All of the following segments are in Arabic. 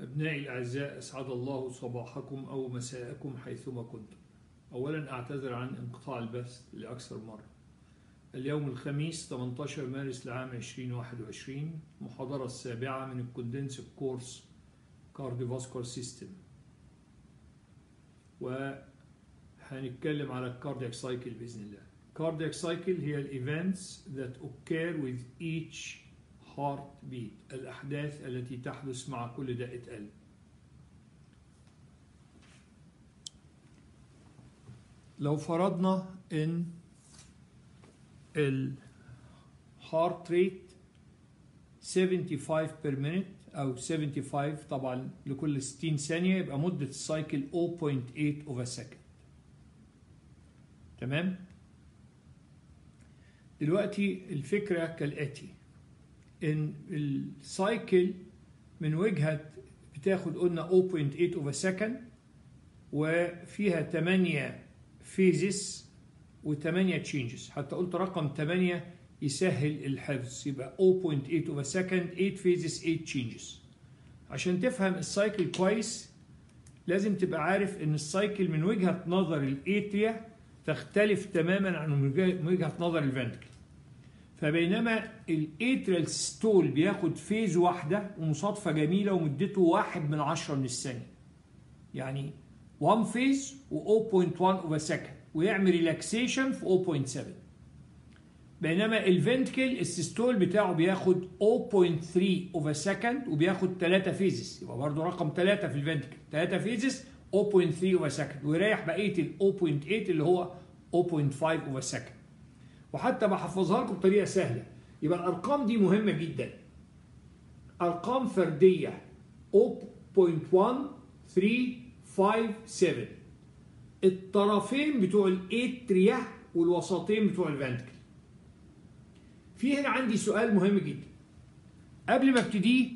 أبنائي الأعزاء أسعد الله صباحكم أو مساءكم حيثما كنتم. أولا أعتذر عن انقطاع البث لأكثر مرة. اليوم الخميس 18 مارس لعام 2021 محاضرة السابعة من ال condensed course cardiovascular system. وهنتكلم على ال cardiac cycle بإذن الله. cardiac cycle هي ال events that occur with each heartbeat الأحداث التي تحدث مع كل دقة قلب لو فرضنا إن ال heart rate 75 per minute أو 75 طبعا لكل 60 ثانية يبقى مدة ال cycle 0.8 of a second تمام؟ دلوقتي الفكرة كالآتي. إن ال cycle من وجهة بتاخد قلنا 0.8 of a second وفيها 8 phases و8 changes حتى قلت رقم 8 يسهل الحفظ. يبقى 0.8 of a second 8 phases 8 changes عشان تفهم ال cycle كويس لازم تبقى عارف إن ال cycle من وجهة نظر ال atria تختلف تماما عن وجهة نظر ال ventricle فبينما ال atrial systole بياخد phase واحدة ومصادفة جميلة ومدته واحد من عشرة من الثانية. يعني 1 phase و 0.1 of a second ويعمل relaxation في 0.7 بينما ال ventricle ال systole بتاعه بياخد 0.3 of a second وبياخد 3 phases يبقى برضه رقم 3 في ال ventricle 3 phases 0.3 of a second ويريح بقية ال 0.8 اللي هو 0.5 of a second وحتى بحفظها لكم بطريقة سهلة. يبقى الأرقام دي مهمة جدا. أرقام فردية. 0.1357 الطرفين بتوع ال atria والوسطين بتوع ال ventricle في هنا عندي سؤال مهم جدا. قبل ما ابتدي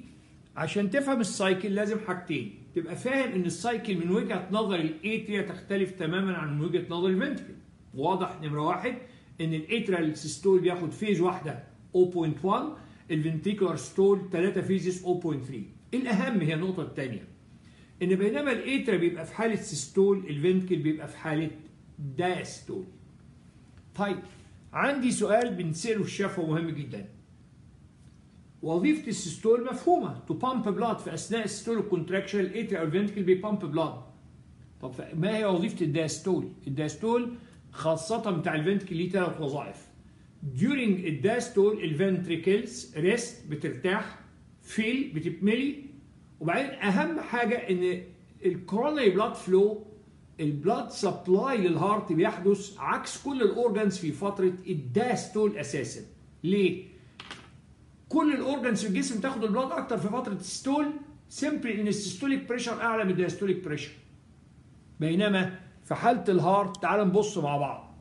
عشان تفهم ال cycle لازم حاجتين. تبقى فاهم إن ال cycle من وجهة نظر ال atria تختلف تماما عن وجهة نظر ال ventricle واضح نمرة واحد. إن ال atrial systole بياخد phase واحدة 0.1 ال ventricular systole 3 phases 0.3 الأهم هي النقطة الثانية إن بينما ال atria بيبقى في حالة systole ال ventricle بيبقى في حالة diastole طيب عندي سؤال بنساله الشفوي مهم جدا. وظيفة ال systole مفهومة. to pump blood في أثناء السيستول الكونتراكشن أو الفنتكل بيبامب بلاد طب ما هي وظيفة ال diastole ال diastole خاصة بتاع ال ventricle ليه ثلاث وظائف. During ال diastole ال ventricles rest بترتاح fill بتتملي وبعدين أهم حاجة إن ال coronary blood flow ال blood supply لل heart بيحدث عكس كل ال organs في فترة ال diastole أساسا. ليه؟ كل ال organs في الجسم تاخد ال blood أكتر في فترة ال systole simply إن ال systolic pressure أعلى من ال diastolic pressure بينما في حالة ال heart تعال نبص مع بعض.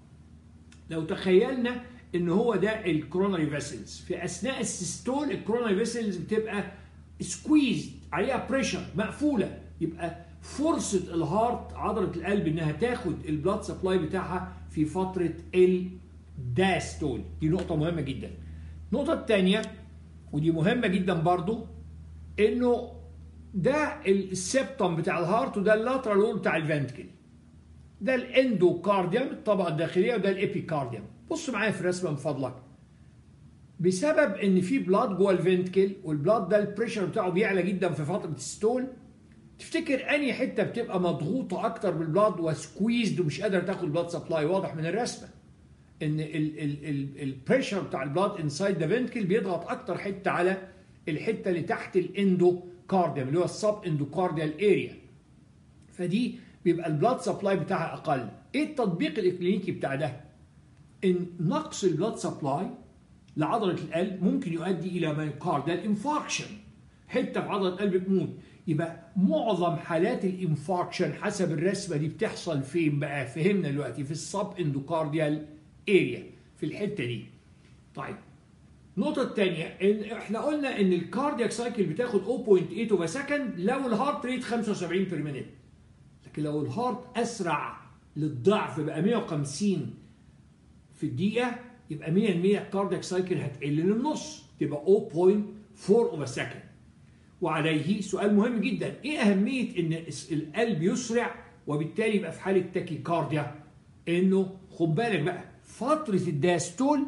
لو تخيلنا إن هو ده ال coronary vessels في أثناء ال systole ال coronary vessels بتبقى squeezed عليها pressure مقفولة. يبقى فرصة ال heart عضلة القلب إنها تاخد ال blood supply بتاعها في فترة ال diastole دي نقطة مهمة جدا. النقطه الثانية ودي مهمة جدا برضو إنه ده ال septum بتاع ال heart وده ال lateral بتاع ال ventricle ده ال endocardium الطبقة الداخلية وده ال epicardium. بص معايا في الرسمة من فضلك. بسبب إن في blood جوه ال ventricle وال blood ده ال pressure بتاعه بيعلى جدا في فترة ال systole تفتكر أنهي حتة بتبقى مضغوطة أكتر بال blood و squeezed ومش قادرة تاخد blood supply واضح من الرسمة. إن ال pressure بتاع ال blood inside the ventricle بيضغط أكتر حتة على الحتة اللي تحت ال endocardium اللي هو ال subendocardial area فدي بيبقى ال blood supply بتاعها أقل. إيه التطبيق الإكلينيكي بتاع ده؟ إن نقص ال blood supply لعضلة القلب ممكن يؤدي إلى myocardial infarction حتة في عضلة القلب تموت يبقى معظم حالات ال infarction حسب الرسمة دي بتحصل فين بقى؟ فهمنا دلوقتي في ال subendocardial area في الحتة دي. طيب النقطة الثانية إن إحنا قلنا إن ال cardiac cycle بتاخد 0.8 of a second لو ال heart rate 75 per minute لو ال heart أسرع للضعف بقى 150 في الدقيقة يبقى 100% ال cardiac cycle هتقل للنص تبقى 0.4 of a second وعليه سؤال مهم جدا إيه أهمية إن القلب يسرع وبالتالي يبقى في حالة tachycardia؟ إنه خد بالك بقى فترة ال diastole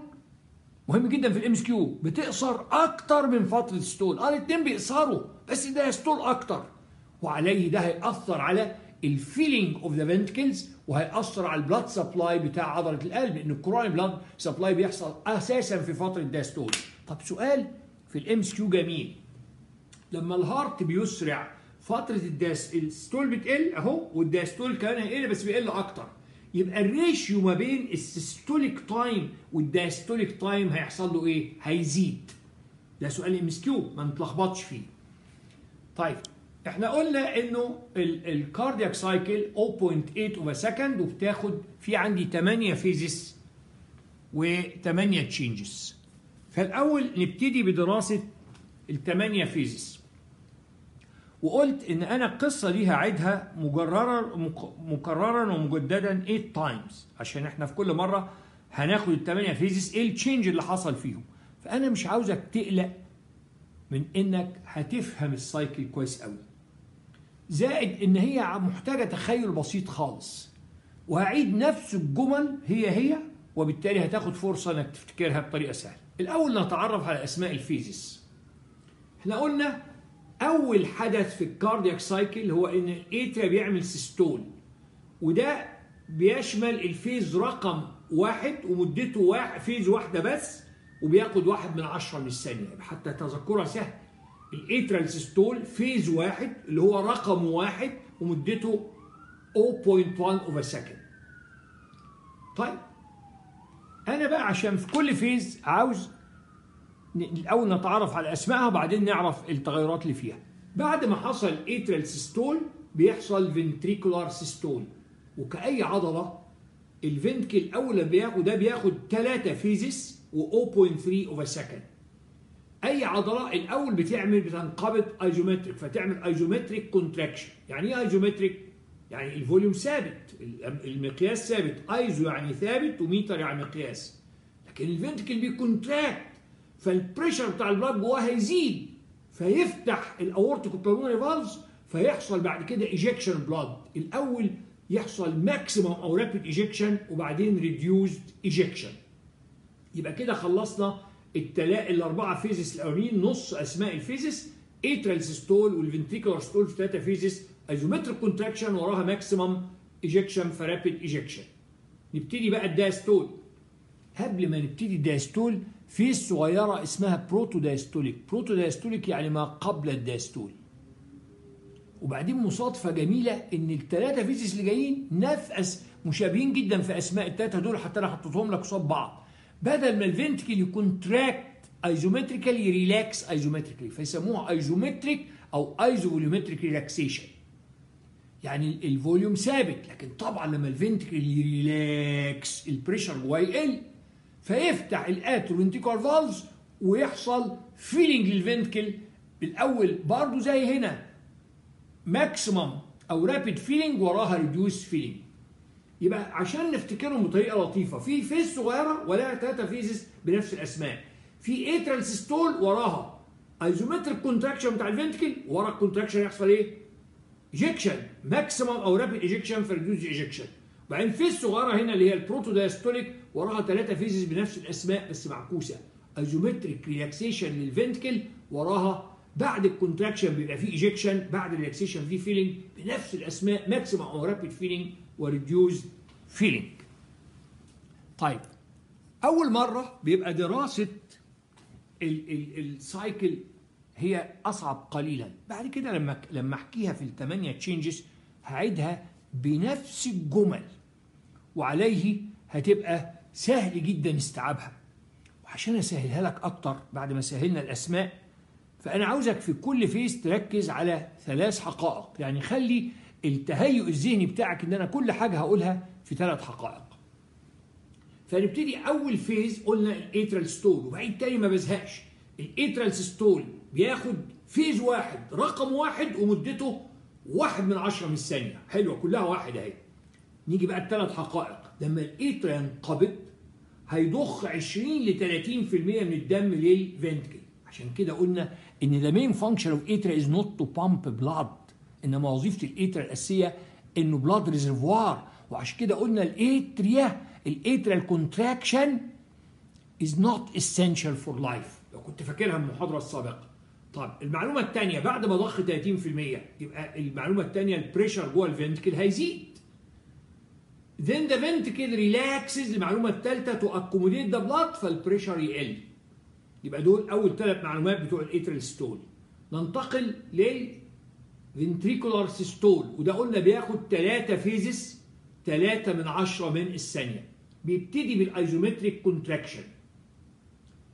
مهم جدا في ال MCQ بتقصر أكتر من فترة ال systole. آه الاثنين بيقصروا بس ال diastole أكتر. وعليه ده هيأثر على ال filling of the ventricles وهيأثر على ال blood supply بتاع عضلة القلب لأن ال coronary blood supply بيحصل أساسا في فترة ال diastole طب سؤال في ال MCQ جميل لما ال heart بيسرع فترة ال dias ال systole بتقل أهو وال diastole كمان هيقل بس بيقل أكتر يبقى ال ratio ما بين ال systolic time وال diastolic time هيحصل له إيه؟ هيزيد. ده سؤال MCQ ما نتلخبطش فيه. طيب إحنا قلنا انه ال cardiac cycle 0.8 of a second وبتاخد في عندي 8 phases و8 changes. فالأول نبتدي بدراسة الثمانيه phases. وقلت إن أنا القصة دي هعيدها مرارا مكررا ومجددا 8 times عشان إحنا في كل مرة هناخد الثمانيه phases إيه ال change اللي حصل فيهم فأنا مش عاوزك تقلق من إنك هتفهم ال cycle كويس قوي زائد إن هي محتاجة تخيل بسيط خالص. وهعيد نفس الجمل هي هي وبالتالي هتاخد فرصة إنك تفتكرها بطريقة سهلة. الأول نتعرف على أسماء ال phases إحنا قلنا أول حدث في ال cardiac cycle هو إن ال atria بيعمل systole وده بيشمل ال phase رقم واحد ومدته واحد phase واحدة بس وبياخد واحد من عشرة من الثانية. حتى تذكرها سهل. ال atrial systole phase واحد اللي هو رقم واحد ومدته 0.1 of a second طيب. أنا بقى عشان في كل phase عاوز الأول نتعرف على أسمائها وبعدين نعرف التغيرات اللي فيها. بعد ما حصل atrial systole بيحصل ventricular systole وكأي عضلة ال ventricle الأول بياخد ده بياخد 3 phases و0.3 of a second أي عضلة الأول بتعمل بتنقبض isometric فتعمل isometric contraction يعني إيه isometric؟ يعني ال volume ثابت المقياس ثابت. ايزو يعني ثابت وميتر يعني مقياس. لكن ال ventricle بي contract فال pressure بتاع ال blood جواه هيزيد. فيفتح ال aortic pulmonary valves فيحصل بعد كده ejection blood الأول يحصل maximum أو rapid ejection وبعدين reduced ejection يبقى كده خلصنا التلاقي الأربعة phases الأولين نص أسماء ال phases atrial systole وال ventricular systole في ثلاثة phases isometric contraction وراها maximum ejection ف rapid ejection نبتدي بقى ال diastole قبل ما نبتدي ال diastole phase صغيرة اسمها protodiastolic protodiastolic يعني ما قبل ال diastole وبعدين مصادفة جميلة إن الثلاثة phases اللي جايين نفس مشابهين جدا في أسماء الثلاثة دول حتى أنا حطيتهم لك قصاد بعض. بدل ما ال ventricle ي contract isometrically relax isometrically فيسموها isometric أو isovolumetric relaxation يعني ال volume ثابت. لكن طبعا لما ال ventricle ي relax ال pressure جواه يقل فيفتح ال atrioventricular valves ويحصل filling لل ventricle الأول برضه زي هنا. maximum أو rapid filling وراها reduced filling يبقى عشان نفتكرهم بطريقة لطيفة. في phase صغيرة ولها ثلاثة phases بنفس الأسماء. في atrial systole وراها. isometric contraction بتاع ال ventricle ورا ال contraction يحصل إيه؟ ejection maximum أو rapid ejection في reduced ejection وبعدين phase صغيرة هنا اللي هي ال protodiastolic وراها ثلاثة phases بنفس الأسماء بس معكوسة. isometric relaxation لل ventricle وراها بعد ال contraction بيبقى فيه ejection بعد ال relaxation فيه filling بنفس الأسماء maximum أو rapid filling و reduced filling طيب أول مرة بيبقى دراسة ال cycle هي أصعب قليلا. بعد كده لما لما أحكيها في الثمانيه changes هعيدها بنفس الجمل. وعليه هتبقى سهل جدا استيعابها. وعشان أسهلها لك أكتر بعد ما سهلنا الأسماء فأنا عاوزك في كل phase تركز على ثلاث حقائق. يعني خلي التهيؤ الذهني بتاعك إن أنا كل حاجة هقولها في ثلاث حقائق. فنبتدي أول phase قلنا ال atrial systole وبعدين تاني ما بزهقش. ال atrial systole بياخد phase واحد رقم واحد ومدته واحد من عشرة من الثانية حلوة كلها واحد أهي. نيجي بقى الثلاث حقائق. لما ال atria ينقبض هيضخ 20 ل 30% من الدم لل ventricle عشان كده قلنا إن the main function of atria is not to pump blood إنما وظيفة ال atria الأساسية إنه blood reservoir وعشان كده قلنا ال atria ال atrial contraction is not essential for life. لو كنت فاكرها من المحاضرة السابقة. طب المعلومة الثانية بعد ما ضخ 30% يبقى المعلومة الثانية ال pressure جوه ال ventricle هيزيد. Then the ventricle relaxes المعلومة الثالثه to accommodate the blood فال pressure يقل. يبقى دول أول ثلاث معلومات بتوع ال atrial systole ننتقل لل ventricular systole وده قلنا بياخد ثلاثة phases ثلاثة من عشرة من الثانية. بيبتدي بال isometric contraction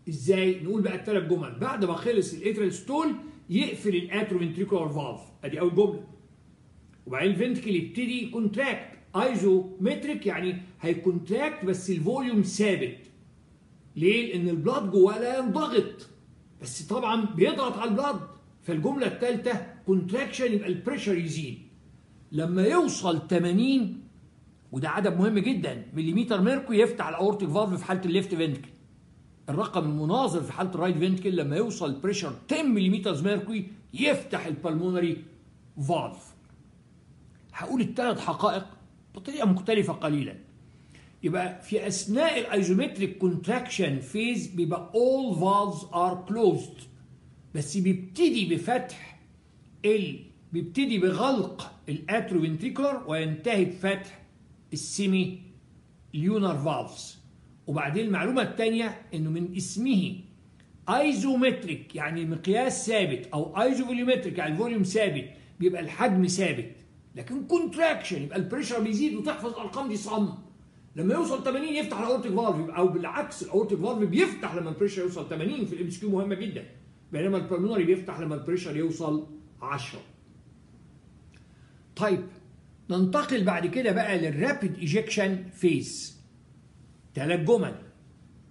إزاي؟ نقول بقى الثلاث جمل. بعد ما خلص ال atrial systole يقفل ال atrioventricular valve أدي أول جملة. وبعدين ال ventricle يبتدي contract isometric يعني هي contract بس ال volume ثابت. ليه؟ لأن ال blood جواه لا ينضغط. بس طبعا بيضغط على ال blood فالجملة الثالثه contraction يبقى ال pressure يزيد. لما يوصل 80 وده عدد مهم جدا مليمتر mercury يفتح ال aortic valve في حالة ال left ventricle الرقم المناظر في حالة ال right ventricle لما يوصل pressure 10 ملم mercury يفتح ال pulmonary valve هقول الثلاث حقائق بطريقة مختلفة قليلا. يبقى في أثناء ال isometric contraction phase بيبقى all valves are closed. بس بيبتدي بفتح ال بيبتدي بغلق ال atrioventricular وينتهي بفتح ال semilunar valves وبعدين المعلومة الثانية إنه من اسمه isometric يعني مقياس ثابت أو isovolumetric يعني ال volume ثابت بيبقى الحجم ثابت. لكن contraction يبقى ال pressure بيزيد وتحفظ الأرقام دي صم. لما يوصل 80 يفتح ال aortic valve أو بالعكس ال aortic valve بيفتح لما ال pressure يوصل 80 في ال MCQ مهمة جدا. بينما ال pulmonary بيفتح لما ال pressure يوصل 10 طيب ننتقل بعد كده بقى لل rapid ejection phase ثلاث جمل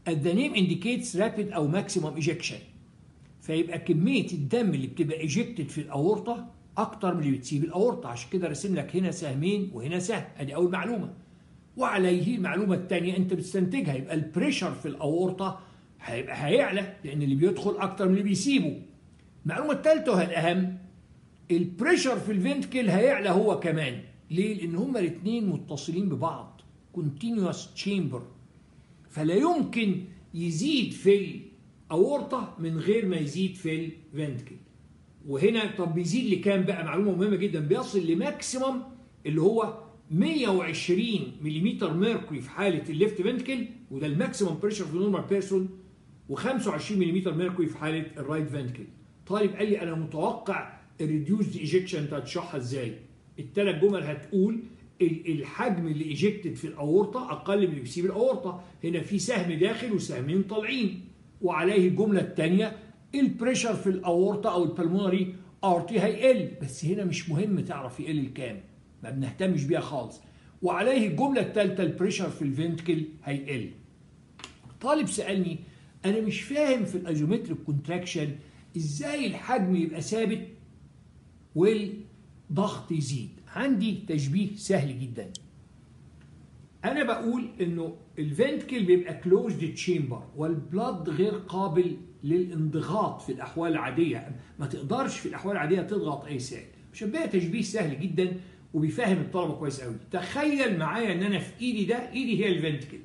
the name indicates rapid أو maximum ejection. فيبقى كمية الدم اللي بتبقى ejected في الأورطة أكتر من اللي بتسيب الأورطة. عشان كده راسم لك هنا سهمين وهنا سهم. أدي أول معلومة. وعليه المعلومه الثانية أنت بتستنتجها. يبقى ال pressure في الأورطة هيبقى هيعلى لأن اللي بيدخل أكتر من اللي بيسيبه. المعلومه الثالثه وهي الأهم ال pressure في ال ventricle هيعلى هو كمان. ليه؟ لأن هما الاثنين متصلين ببعض continuous chamber فلا يمكن يزيد في الأورطة من غير ما يزيد في ال ventricle وهنا طب بيزيد لكام بقى؟ معلومة مهمة جدا. بيصل ل maximum اللي هو 120 ملم mercury في حالة ال left ventricle وده ال maximum pressure في normal person و25 ملم mercury في حالة ال right ventricle طالب قال لي أنا متوقع ال reduced ejection انت هتشرحها إزاي. الثلاث جمل هتقول الحجم اللي ejected في الأورطة أقل من اللي بيسيب الاورطه هنا في سهم داخل وسهمين طالعين. وعليه الجملة الثانية ال pressure في الأورطة أو ال pulmonary artery هيقل بس هنا مش مهم تعرف يقل الكام. ما بنهتمش بيها خالص. وعليه الجملة الثالثه ال pressure في ال ventricle هيقل. طالب سألني أنا مش فاهم في ال isometric contraction إزاي الحجم يبقى ثابت والضغط يزيد. عندي تشبيه سهل جدا. أنا بقول إنه ال ventricle بيبقى closed chamber وال blood غير قابل للانضغاط في الأحوال العادية. ما تقدرش في الأحوال العادية تضغط أي سائل. مشبهه تشبيه سهل جدا. وبيفهم الطلبة كويس قوي. تخيل معايا إن أنا في إيدي ده إيدي هي ال ventricle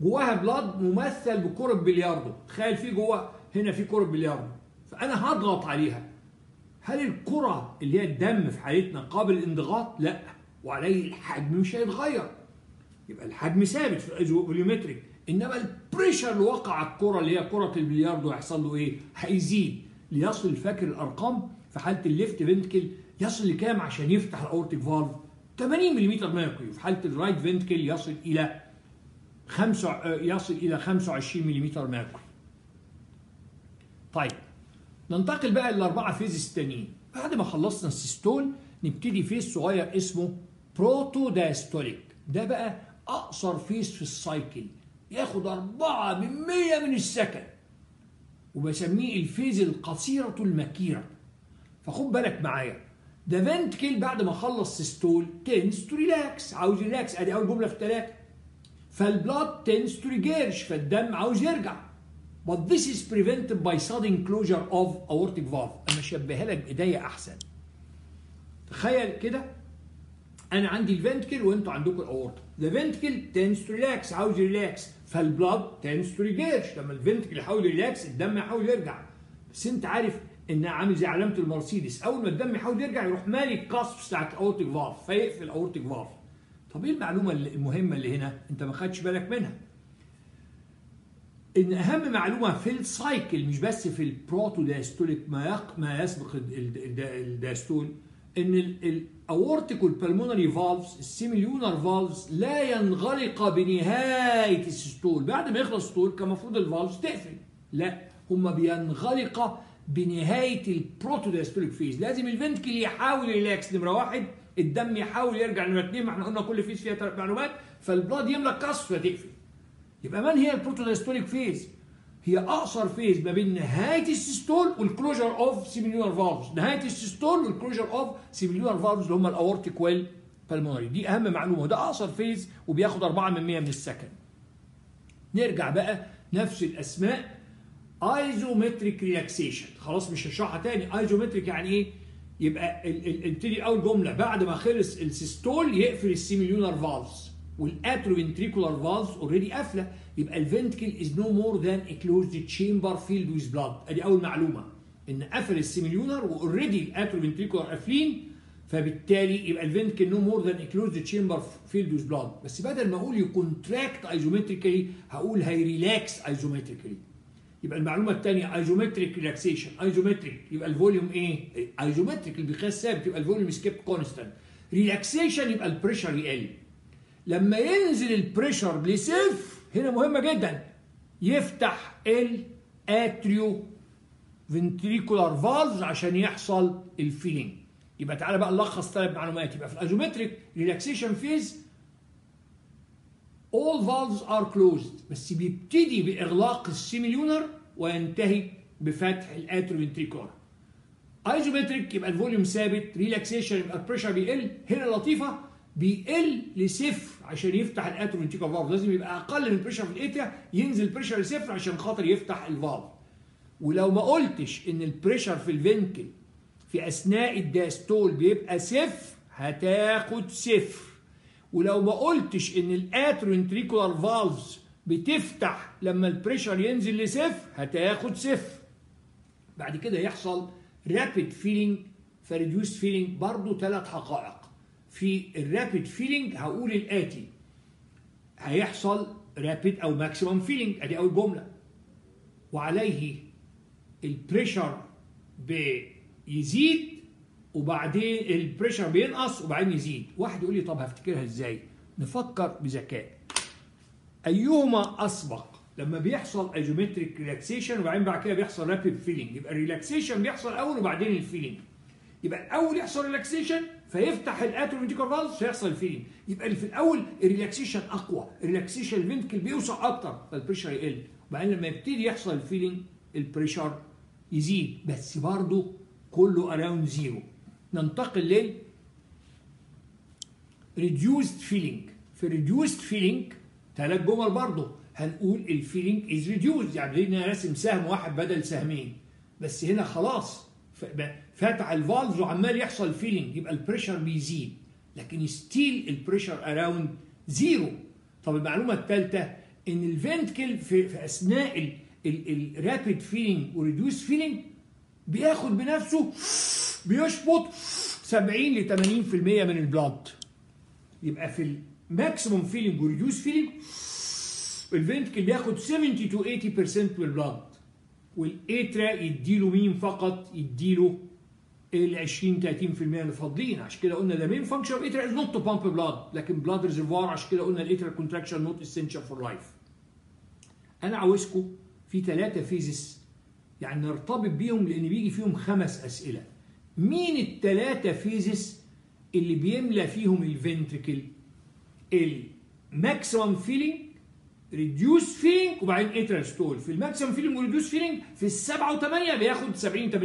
جواها blood ممثل بكرة بلياردو تخيل في جوه هنا في كرة بلياردو فأنا هضغط عليها. هل الكرة اللي هي الدم في حالتنا قابل للانضغاط؟ لا. وعليه الحجم مش هيتغير. يبقى الحجم ثابت في ال isovolumetric إنما ال pressure اللي وقع على الكرة اللي هي كرة البلياردو هيحصل له إيه؟ هيزيد. ليصل فاكر الأرقام في حالة ال left ventricle يصل لكام عشان يفتح ال aortic valve؟ 80 ملم mercury في حالة ال right ventricle يصل إلى خمسة يصل إلى 25 ملم mercury طيب ننتقل بقى للأربعة phases التانيين. بعد ما خلصنا ال systole نبتدي phase صغير اسمه protodiastolic ده بقى أقصر phase في ال cycle. ياخد أربعة من مية من ال second وبسميه ال phase القصيرة المكيرة. فخد بالك معايا ده ventricle بعد ما خلص systole tends to relax عاوز relax ادي اول جملة في ثلاثة فال blood tends to regurge فالدم عاوز يرجع. But this is prevented by sudden closure of aortic valve. أنا اشبهها لك بإيديا أحسن. تخيل كده. أنا عندي ال ventricle وأنتوا عندكم الاورطه the ventricle tends to relax عاوز relax فال blood tends to regurge لما ال ventricle يحاول ي relax الدم يحاول يرجع. بس أنت عارف انها عامل زي علامة المرسيدس. أول ما الدم يحاول يرجع يروح مالي ال cusps بتاعت ال aortic valve فيقفل ال aortic valve. طب إيه المعلومة المهمة اللي هنا؟ أنت ما خدتش بالك منها. إن أهم معلومة في ال cycle مش بس في ال protodiastolic ما يق ما يسبق الدايستول إن الاورتيك والبلمونري فالفز السيميليونر فالفز لا ينغلق بنهاية ال systole بعد ما يخلص ال systole كان المفروض ال valves تقفل. لا هما بينغلق بنهاية ال protodiastolic phase. لازم ال ventricle يحاول ي relax. نمرة واحد الدم يحاول يرجع نمرة اثنين ما إحنا قلنا كل phase فيها ثلاث معلومات فال blood يملى ال cusps فتقفل. يبقى من هي ال protodiastolic phase؟ هي أقصر phase ما بين نهاية ال systole وال closure of semilunar valves نهاية ال systole وال closure of semilunar valves اللي هم ال aortic وال pulmonary دي أهم معلومة. ده أقصر phase وبياخد 4 من 100 من ال second نرجع بقى نفس الأسماء. isometric relaxation خلاص مش هشرحها تاني. isometric يعني إيه؟ يبقى ابتدي أول جملة. بعد ما خلص ال systole يقفل ال semilunar valves وال atrioventricular valves already قافلة. يبقى ال ventricle is no more than a closed chamber filled with blood أدي أول معلومة. إن قفل ال semilunar و already ال atrioventricular قافلين فبالتالي يبقى ال ventricle no more than a closed chamber filled with blood بس بدل ما أقول ي contract isometrically هقول هي relax isometrically يبقى المعلومة الثانية isometric relaxation isometric يبقى ال volume إيه isometric المقياس ثابت يبقى ال volume is kept constant relaxation يبقى ال pressure يقل. لما ينزل ال pressure لصفر هنا مهمة جدا. يفتح ال atrioventricular valves عشان يحصل ال filling يبقى تعالى بقى نلخص ثلاث معلومات. يبقى في ال isometric relaxation phase all valves are closed. بس بيبتدي بإغلاق السيميليونر وينتهي بفتح الاتروفنتريكولار ايزومتريك يبقى الفوليوم ثابت ريلاكسيشن يبقى البريشر بيقل. هنا لطيفة بيقل لصفر عشان يفتح ال atrioventricular valve لازم يبقى أقل من ال pressure في ال atria ينزل ال pressure لصفر عشان خاطر يفتح ال valve ولو ما قلتش إن ال pressure في ال ventricle في أثناء ال diastole بيبقى صفر هتاخد صفر. ولو ما قلتش إن ال atrioventricular valves بتفتح لما ال pressure ينزل لصفر هتاخد صفر. بعد كده يحصل rapid filling ف reduced filling برضه ثلاث حقائق. في ال rapid filling هقول الاتي هيحصل rapid أو maximum filling أدي أول جملة. وعليه ال pressure بيزيد وبعدين ال pressure بينقص وبعدين يزيد. واحد يقول لي طب هفتكرها إزاي؟ نفكر بذكاء. أيهما أسبق؟ لما بيحصل isometric relaxation وبعدين بعد كده بيحصل rapid filling يبقى ال relaxation بيحصل أول وبعدين ال filling يبقى الأول يحصل relaxation فيفتح ال atrioventricular valves فيحصل ال filling يبقى في الأول ال relaxation أقوى ال relaxation ال ventricle بيوسع أكتر فال pressure يقل. وبعدين لما يبتدي يحصل ال filling ال pressure يزيد. بس برضه كله around zero ننتقل لل reduced filling في reduced filling ثلاث جمل برضه. هنقول ال filling is reduced يعني هنا راسم سهم واحد بدل سهمين. بس هنا خلاص. فتح ال valves وعمال يحصل filling يبقى ال pressure بيزيد. لكن still ال pressure around zero طب المعلومة الثالثه إن ال ventricle في, في أثناء ال rapid filling و reduced filling بياخد بنفسه بيشفط 70 ل 80% من البلاد يبقى في الماكسيموم فيلينج وريديوس فيلينج الفنتكل بياخد 70 to 80% من ال blood. وال atria يديله مين فقط يديله ال 20 30% اللي فاضيين عشان كده قلنا the main function of atria is not to pump blood لكن blood reservoir عشان كده قلنا ال atria contraction not essential for life أنا عاوزكم في ثلاثة phases يعني نرتبط بيهم لأن بيجي فيهم خمس أسئلة. مين الثلاثه phases اللي بيملى فيهم ال ventricle ال maximum filling reduced filling وبعدين atrial systole في ال maximum filling و reduced filling في السبعه و8 بياخد 70 80%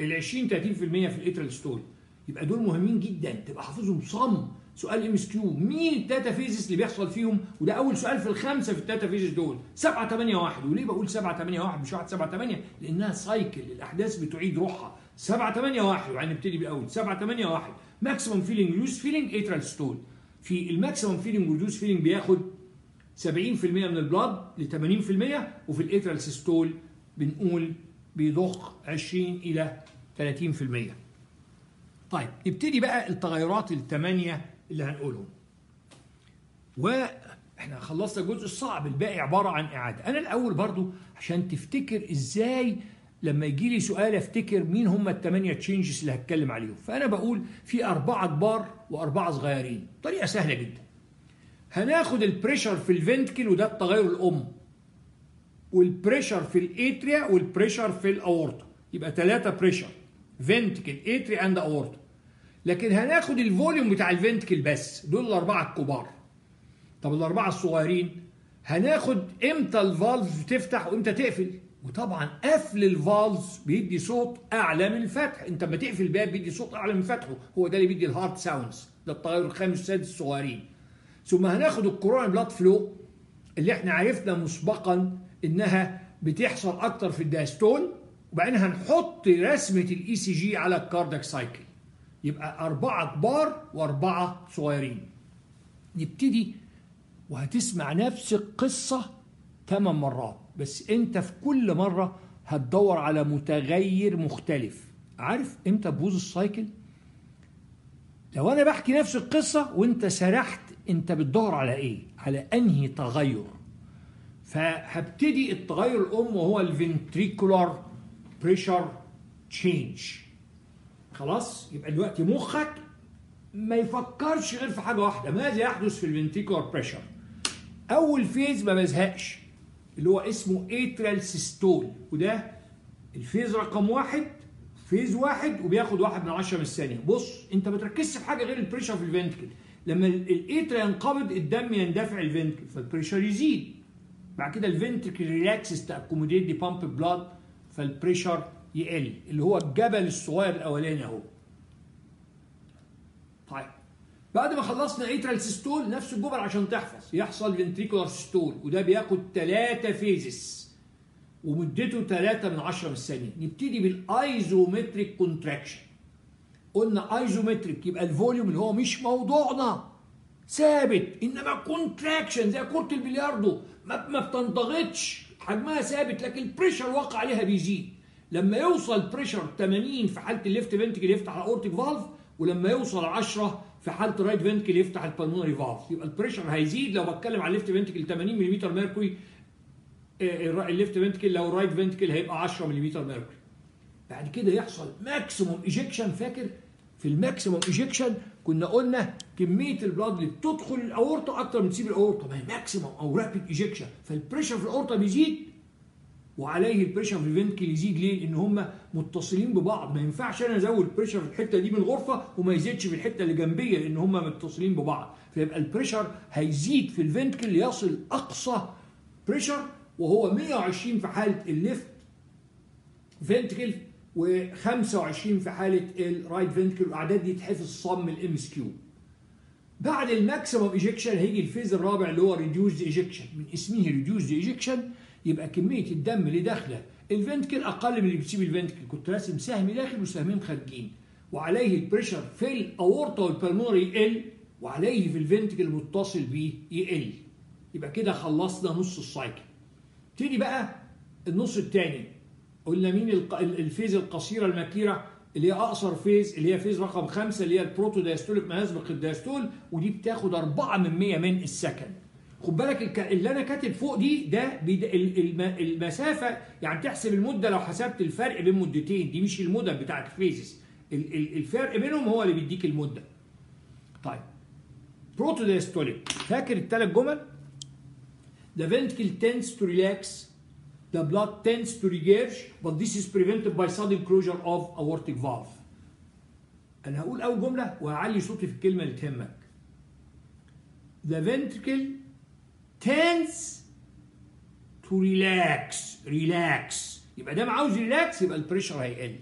ال 20 30% في ال atrial systole يبقى دول مهمين جدا. تبقى حافظهم صم. سؤال MCQ مين التلاتة phases اللي بيحصل فيهم؟ وده أول سؤال في الخمسة في التلاتة phases دول. 7 8 1 وليه بقول 7 8 1 مش 1 7 8 لأنها cycle الأحداث بتعيد روحها. 7 8 1 يعني نبتدي بأول. 7 8 1 maximum filling reduced filling atrial systole في ال maximum filling reduced filling بياخد 70% من ال blood ل 80% وفي ال atrial systole بنقول بيضخ 20 إلى 30% طيب نبتدي بقى التغيرات الثمانيه اللي هنقولهم. وإحنا خلصنا الجزء الصعب الباقي عبارة عن إعادة. أنا الأول برضو عشان تفتكر إزاي لما يجي لي سؤال افتكر مين هم الثمانيه changes اللي هتكلم عليهم. فأنا بقول في أربعة كبار وأربعة صغيرين. طريقة سهلة جدا. هناخد ال pressure في ال ventricle وده التغير الأم. وال pressure في ال atria وال pressure في الاورطه يبقى ثلاثة pressure ventricle atria and اورطه لكن هناخد ال volume بتاع ال ventricle بس. دول الأربعة الكبار. طب الأربعة الصغيرين. هناخد إمتى ال valve تفتح وامتى تقفل؟ وطبعا قفل ال valves بيدي صوت أعلى من الفتح. أنت لما تقفل الباب بيدي صوت أعلى من فتحه. هو ده اللي بيدي ال heart sounds ده التغير الخامس والسادس الصغيرين. ثم هناخد ال coronary blood flow اللي إحنا عرفنا مسبقا إنها بتحصل أكتر في ال diastole وبعدين هنحط رسمة ال ECG على ال cardiac cycle يبقى أربعة كبار وأربعة صغيرين. نبتدي وهتسمع نفس القصة ثمان مرات. بس انت في كل مرة هتدور على متغير مختلف. عارف إمتى تبوظ ال cycle؟ لو أنا بحكي نفس القصة وانت سرحت انت بتدور على إيه؟ على انهي تغير. فهبتدي التغير الام وهو ال ventricular pressure change خلاص؟ يبقى دلوقتي مخك ما يفكرش غير في حاجة واحدة. ماذا يحدث في ال ventricular pressure أول phase ما بزهقش. اللي هو اسمه atrial systole وده ال phase رقم واحد phase واحد وبياخد واحد من عشرة من الثانية. بص انت ما تركزش في حاجة غير ال pressure في ال ventricle لما ال atria ينقبض الدم يندفع ال ventricle فال pressure يزيد. بعد كده ال ventricle relaxes to accommodate the pumped blood فال pressure يقل. اللي هو الجبل الصغير الأولاني أهو. بعد ما خلصنا atrial systole نفس الجبل عشان تحفظ. يحصل ventricular systole وده بياخد ثلاثة phases ومدته 3 من 10 من الثانية. نبتدي بال isometric contraction قلنا isometric يبقى ال volume اللي هو مش موضوعنا. ثابت. إنما contraction زي كرة البلياردو. ما, ما بتنضغطش. حجمها ثابت لكن ال pressure واقع عليها بيزيد. لما يوصل pressure 80 في حالة ال left ventricle يفتح ال aortic valve ولما يوصل 10 في حالة ال right ventricle يفتح ال pulmonary valve يبقى ال pressure هيزيد لو بتكلم على ال left ventricle 80 ملم mercury ال left ventricle لو ال right ventricle هيبقى 10 ملم mercury بعد كده يحصل maximum ejection فاكر؟ في ال maximum ejection كنا قلنا كمية ال blood اللي بتدخل الاورطه أكتر من تسيب الاورطه ما هي maximum أو rapid ejection فال pressure في الاورطه بيزيد وعليه ال pressure في ال ventricle يزيد ليه؟ لأن هم متصلين ببعض. ما ينفعش أنا أزود ال pressure في الحتة دي من الغرفة وما يزيدش في الحتة اللي جنبية لأن هم متصلين ببعض. فيبقى ال pressure هيزيد في ال ventricle ليصل أقصى pressure وهو 120 في حالة ال left ventricle و25 في حالة ال right ventricle والاعداد دي تحفظ صم ال MCQ بعد ال maximum ejection هيجي ال phase الرابع اللي هو reduced ejection من اسمه reduced ejection يبقى كمية الدم اللي داخلة. ال ventricle أقل من اللي بتسيب ال ventricle كنت راسم سهم داخل وسهمين خارجين. وعليه ال pressure في الاورطه وال pulmonary يقل وعليه في ال ventricle المتصل بيه يقل. يبقى كده خلصنا نص ال cycle تيجي بقى النص الثاني قلنا مين ال phase القصيرة المكيرة؟ اللي هي أقصر phase اللي هي phase رقم خمسة اللي هي ال protodiastolic يسبق ال diastole ودي بتاخد 4 من 100 من ال second خد بالك اللي أنا كاتب فوق دي ده المسافة يعني تحسب المدة لو حسبت الفرق بين مدتين دي مش المدة بتاعت ال phases الفرق بينهم هو اللي بيديك المدة. طيب. protodiastolic فاكر الثلاث جمل؟ The ventricle tends to relax. The blood tends to regurge but this is prevented by sudden closure of aortic valve. أنا هقول أول جملة وهعلي صوتي في الكلمة اللي تهمك. The ventricle tends to relax relax. يبقى ده عاوز relax يبقى ال pressure هيقل.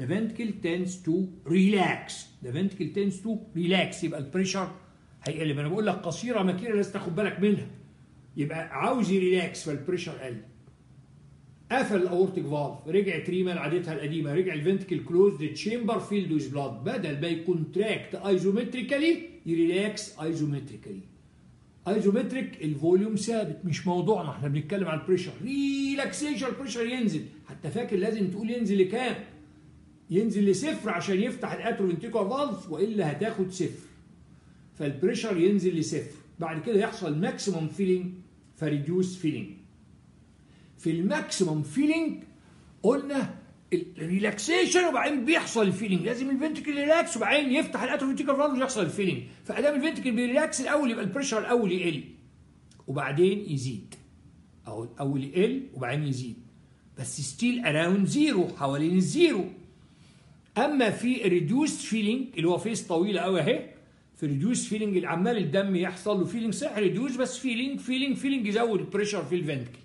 The ventricle tends to relax. The ventricle tends to relax يبقى ال pressure هيقل. ما أنا بقول لك قصيرة مكيرة لازم تاخد بالك منها. يبقى عاوز ي relax فال pressure قل. قفل ال aortic valve رجعت ريما لعادتها القديمة. رجع ال ventricle the chamber filled with blood بدل ما ي contract isometrically ي relax isometrically isometric ال volume ثابت مش موضوعنا إحنا بنتكلم عن ال pressure relaxation ال pressure ينزل. حتى فاكر لازم تقول ينزل لكام؟ ينزل لصفر عشان يفتح ال atrioventricular valve وإلا هتاخد صفر. فال pressure ينزل لصفر. بعد كده يحصل maximum filling ف reduced filling في ال maximum filling قلنا ال relaxation وبعدين بيحصل ال filling لازم ال ventricle relax وبعدين يفتح ال atrioventricular valve ويحصل ال filling فأدام ال ventricle بي relax الأول يبقى ال pressure الأول يقل. وبعدين يزيد. أو الأول يقل وبعدين يزيد. بس still around zero حوالين ال zero. أما في reduced filling اللي هو phase طويلة قوي أهي. في reduced filling العمال الدم يحصل له filling صح reduced بس filling filling filling يزود ال pressure في ال ventricle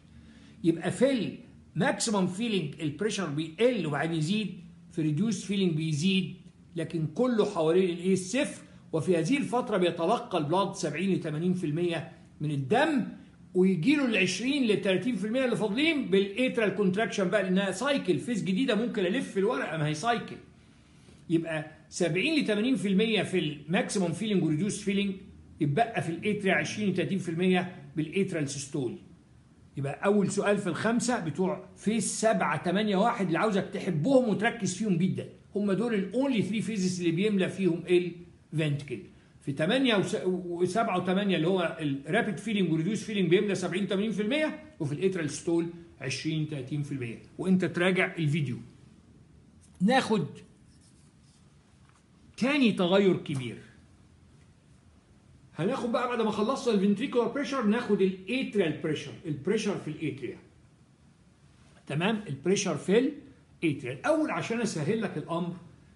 يبقى في ال maximum filling ال pressure بيقل وبعدين يزيد. في reduced filling بيزيد. لكن كله حوالين الايه الصفر وفي هذه الفترة بيتلقى ال blood 70 ل 80% من الدم. ويجي له ال 20 ل 30% اللي فاضلين بال atrial contraction بقى لأنها cycle phase جديدة ممكن ألف الورقة ما هي cycle يبقى 70 ل 80% في ال maximum filling و reduced filling يتبقى في ال atria 20 ل 30% بال atrial systole يبقى أول سؤال في الخمسة بتوع phase 7 8 1 اللي عاوزك تحبهم وتركز فيهم جدا. هم دول ال only 3 phases اللي بيملى فيهم ال ventricle في 8 و7 و8 اللي هو ال rapid filling و reduced filling بيملى 70 80% وفي ال atrial systole 20 30% وأنت تراجع الفيديو. ناخد تاني تغير كبير. هناخد بقى بعد ما خلصنا ال ventricular pressure ناخد ال atrial pressure ال pressure في ال atria تمام؟ ال pressure في ال atria الأول عشان أسهل لك الأمر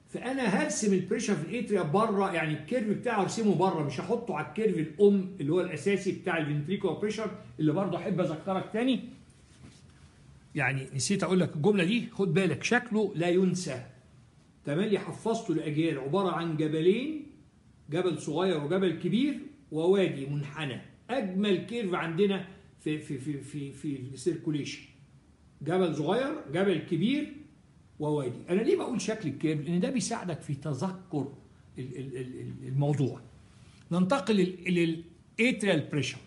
فأنا هرسم ال pressure في ال atria بره يعني ال curve بتاعه أرسمه بره مش هحطه على ال curve الأم اللي هو الأساسي بتاع ال ventricular pressure اللي برضه أحب أذكرك تاني. يعني نسيت أقول لك الجملة دي خد بالك شكله لا ينسى. تملي حفظته لأجيال عبارة عن جبلين جبل صغير وجبل كبير ووادي منحنى. أجمل curve عندنا في في في في في ال circulation. جبل صغير جبل كبير ووادي. أنا ليه بقول شكل ال curve؟ لأن ده بيساعدك في تذكر الموضوع. ننتقل لل atrial pressure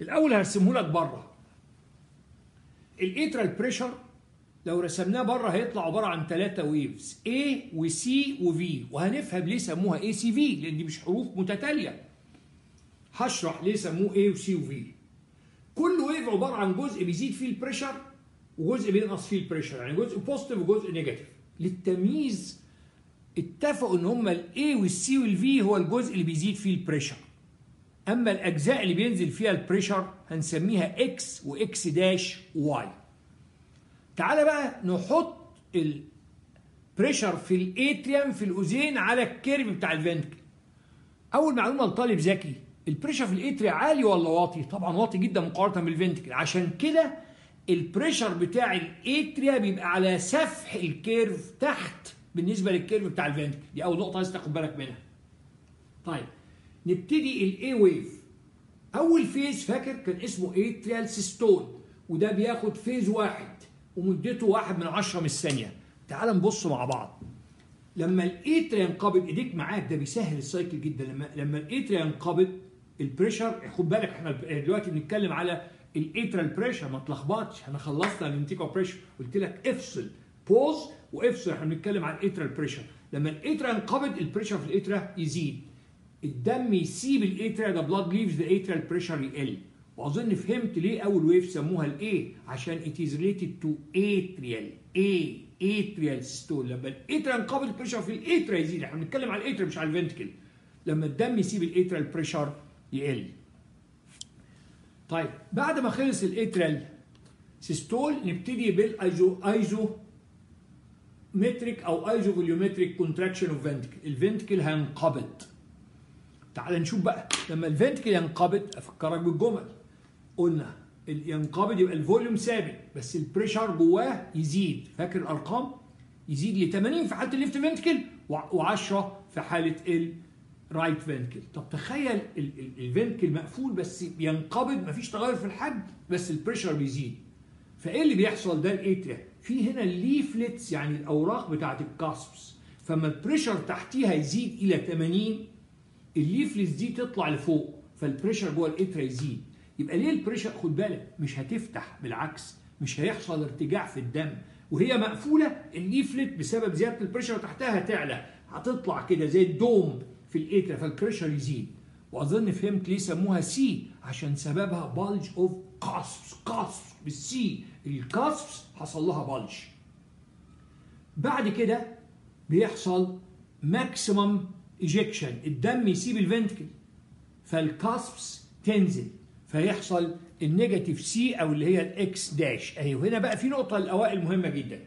الأول هرسمه لك بره ال atrial pressure لو رسمناه بره هيطلع عبارة عن ثلاثة waves A وC وV وهنفهم ليه سموها في لأن دي مش حروف متتالية. هشرح ليه سموه A وC وV كل wave عبارة عن جزء بيزيد فيه ال pressure وجزء بينقص فيه ال pressure يعني جزء positive وجزء negative للتمييز اتفقوا إن هما ال A وال C وال V هو الجزء اللي بيزيد فيه ال pressure أما الأجزاء اللي بينزل فيها ال pressure هنسميها X و X dash و Y تعالى بقى نحط ال pressure في ال atrium في الأذين على ال curve بتاع ال ventricle أول معلومة لطالب ذكي ال pressure في ال atria عالي ولا واطي؟ طبعا واطي جدا مقارنة بال ventricle عشان كده ال pressure بتاع ال atria بيبقى على سفح ال curve تحت بالنسبة لل curve بتاع ال ventricle دي أول نقطة عايز تاخد بالك منها. طيب نبتدي ال A wave أول phase فاكر كان اسمه atrial systole وده بياخد phase واحد ومدته واحد من عشرة من الثانية. تعال نبص مع بعض. لما ال atria ينقبض إيديك معاك ده بيسهل ال cycle جدا. لما لما ال atria ينقبض ال pressure خد بالك إحنا دلوقتي بنتكلم على ال atrial pressure ما تلخبطش إحنا خلصنا ال ventricular pressure قلت لك افصل pause وافصل. إحنا بنتكلم عن ال atrial pressure لما ال atria ينقبض ال pressure في ال atria يزيد. الدم يسيب ال atria the blood leaves the atria ال pressure يقل. واظن فهمت ليه أول wave سموها ال A عشان it is related to atrial A atrial systole لما ال atria ينقبض ال pressure في ال atria يزيد. إحنا بنتكلم على ال atria مش على ال ventricle لما الدم يسيب ال atria ال pressure يقل. طيب بعد ما خلص ال atrial systole نبتدي بال iso isometric أو isovolumetric contraction of ventricle ال ventricle هينقبض. تعال نشوف بقى. لما ال ventricle ينقبض أفكرك بالجمل. قلنا ينقبض يبقى ال volume ثابت بس ال pressure جواه يزيد. فاكر الأرقام؟ يزيد ل 80 في حالة ال left ventricle و10 في حالة right ventricle طب تخيل ال ventricle مقفول بس بينقبض مفيش تغير في الحجم بس ال pressure بيزيد. فإيه اللي بيحصل ده؟ ال atria في هنا ال leaflets يعني الأوراق بتاعت ال cusps فما ال pressure تحتيها يزيد إلى 80 ال leaflets دي تطلع لفوق فال pressure جوه ال atria يزيد يبقى ليه ال pressure خد بالك مش هتفتح بالعكس مش هيحصل ارتجاع في الدم. وهي مقفولة ال leaflet بسبب زيادة ال pressure تحتها هتعلى. هتطلع كده زي ال dome. في ال atria فال pressure يزيد. وأظن فهمت ليه سموها C عشان سببها bulge of cusps cusps بال C ال cusps حصل لها bulge بعد كده بيحصل maximum ejection الدم يسيب ال ventricle فال cusps تنزل. فيحصل ال negative C أو اللي هي ال X dash أهي وهنا بقى في نقطة الاوائل مهمة جدا.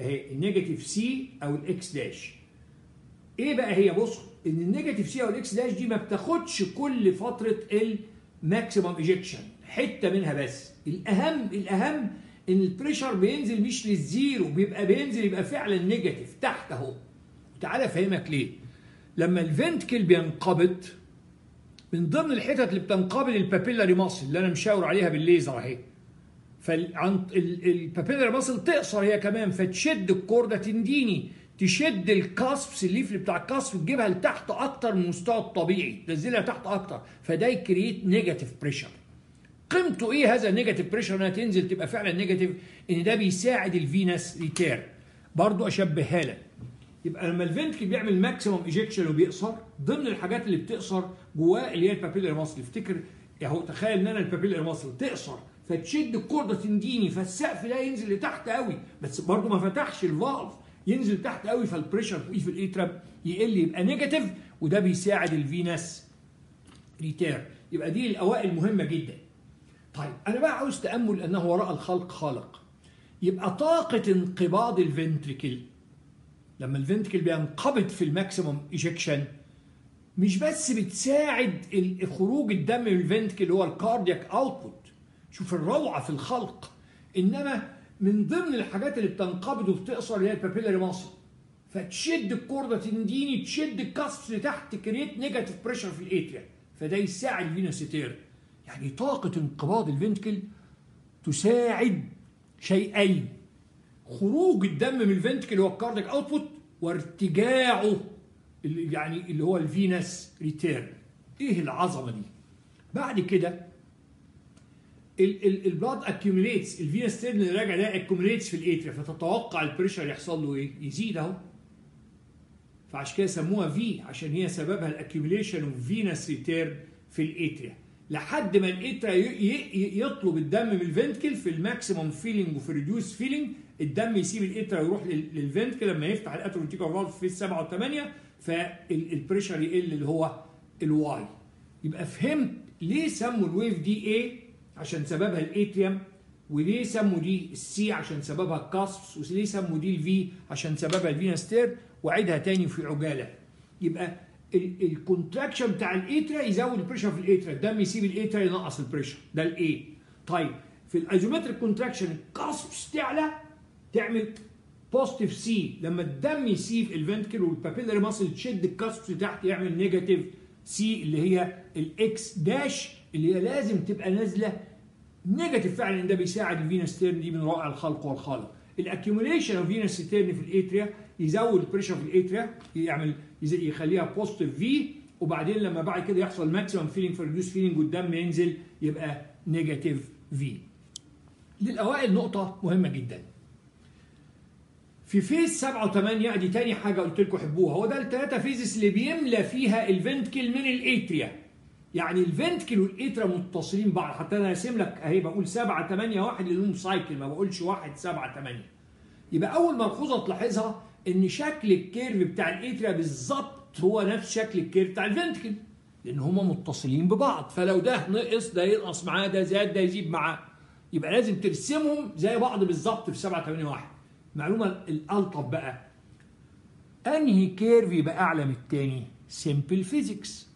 أهي ال negative C أو ال X dash إيه بقى هي؟ بص إن ال negative C أو ال X dash دي ما بتاخدش كل فترة ال maximum ejection حتة منها بس. الأهم الأهم إن ال pressure بينزل مش لل zero بيبقى بينزل يبقى فعلا negative تحت أهو. تعالى أفهمك ليه. لما ال ventricle بينقبض من ضمن الحتت اللي بتنقبض ال papillary muscle اللي أنا مشاور عليها بالليزر أهي. فال papillary muscle تقصر هي كمان فتشد ال chordae tendineae. تشد ال cusps ال leaf بتاع ال cusp تجيبها لتحت أكتر من المستوى الطبيعي تنزلها تحت أكتر. فده ي create negative pressure قيمته إيه هذا ال negative pressure إنها تنزل تبقى فعلا negative إن ده بيساعد ال venous return برضو أشبهها لك. يبقى لما ال ventricle بيعمل maximum ejection وبيقصر ضمن الحاجات اللي بتقصر جواه اللي هي ال papillary muscle افتكر أهو تخيل إن أنا ال papillary muscle تقصر فتشد ال chordae tendineae فالسقف ده ينزل لتحت قوي. بس برضه ما فتحش ال valve. ينزل تحت قوي فال pressure في ال atria يقل يبقى negative وده بيساعد ال venous return يبقى دي الأوائل مهمه جدا. طيب أنا بقى عاوز تأمل أنه وراء الخلق خالق. يبقى طاقة انقباض ال ventricle لما ال ventricle بينقبض في ال maximum ejection مش بس بتساعد خروج الدم من ال ventricle اللي هو ال cardiac output شوف الروعة في الخلق إنما من ضمن الحاجات اللي بتنقبض وبتقصر اللي هي ال papillary muscle. فتشد ال chordae tendineae تشد ال cusps لتحت ت create negative pressure في ال atria. فده يساعد ال venous return يعني طاقة انقباض ال ventricle تساعد شيئين. خروج الدم من ال ventricle هو ال cardiac output وارتجاعه اللي يعني اللي هو ال venous return. إيه العظمة دي؟ بعد كده ال blood accumulates ال venous return اللي راجع ده accumulates في ال atria. فتتوقع ال pressure يحصل له إيه؟ يزيد أهو. فعشان كده سموها V عشان هي سببها ال accumulation of venous return في ال atria. لحد ما ال atria يطلب الدم من ال ventricle في ال maximum filling وفي ال reduced filling الدم يسيب ال atria ويروح لل ventricle لما يفتح ال atrioventricular valve في السبعة والثمانيه فال pressure يقل اللي هو ال Y يبقى فهمت ليه سموا ال wave دي A عشان سببها ال atrium وليه سموا دي ال C عشان سببها ال cusps وليه سموا دي ال V عشان سببها ال venous return واعيدها تاني في عجالة. يبقى ال contraction بتاع ال atria يزود ال pressure في ال atria الدم يسيب ال atria ينقص ال pressure ده ال A طيب في ال isometric contraction ال cusps تعلى تعمل positive C لما الدم يسيب ال ventricle وال papillary muscle تشد ال cusps تحت يعمل negative C اللي هي ال X dash اللي هي لازم تبقى نازلة negative فعلا ده بيساعد ال venous return دي من رائع الخلق والخالق. ال accumulation of venous return في ال atria يزود ال pressure في ال atria يعمل يخليها positive V وبعدين لما بعد كده يحصل maximum filling في reduced filling والدم ينزل يبقى negative V للأوائل نقطة مهمة جدا. في phase 7 و8 دي تاني حاجة قلت لكم حبوها. هو ده الثلاثه phases اللي بيملى فيها ال ventricle من ال atria. يعني ال ventricle وال atria متصلين بعض. حتى أنا راسم لك أهي بقول 7 8 1 لانهم cycle ما بقولش 1 7 8 يبقى أول ملحوظه تلاحظها إن شكل ال curve بتاع ال atria بالظبط هو نفس شكل ال curve بتاع ال ventricle لأن هما متصلين ببعض. فلو ده نقص ده ينقص معاه ده زاد ده يزيد معاه. يبقى لازم ترسمهم زي بعض بالظبط في 7 8 1 المعلومه الألطف بقى. أنهي curve يبقى أعلى من الثاني simple physics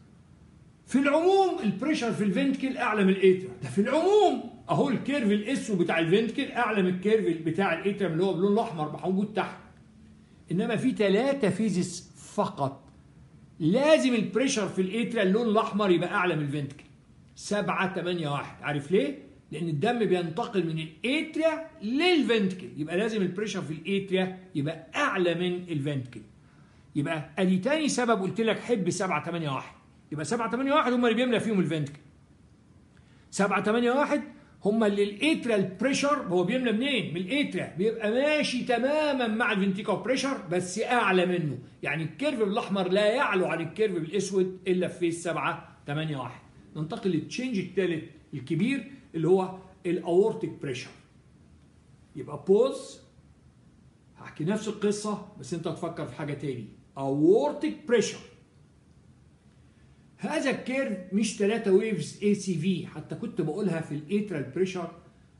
في العموم ال pressure في ال ventricle أعلى من ال atria ده في العموم أهو ال curve الاسود بتاع ال ventricle أعلى من ال curve بتاع ال atria اللي هو باللون الأحمر موجود تحت. إنما في ثلاثة phases فقط. لازم ال pressure في ال atria اللون الأحمر يبقى أعلى من ال ventricle 7 8 1 عارف ليه؟ لأن الدم بينتقل من ال atria لل ventricle يبقى لازم ال pressure في ال atria يبقى أعلى من ال ventricle يبقى أدي تاني سبب قلت لك حب 7 8 1 يبقى 7 8 1 هم اللي بيملى فيهم ال ventricle 7 8 1 هم اللي ال atrial pressure هو بيملى منين؟ من ال atria بيبقى ماشي تماما مع ال ventricular pressure بس أعلى منه. يعني ال curve بالاحمر لا يعلو عن ال curve بالاسود إلا في phase 7 8 1 ننتقل لل change الثالث الكبير اللي هو ال aortic pressure يبقى pause هحكي نفس القصة بس أنت تفكر في حاجة تاني. aortic pressure هذا ال curve مش 3 waves A C V حتى كنت بقولها في ال atrial pressure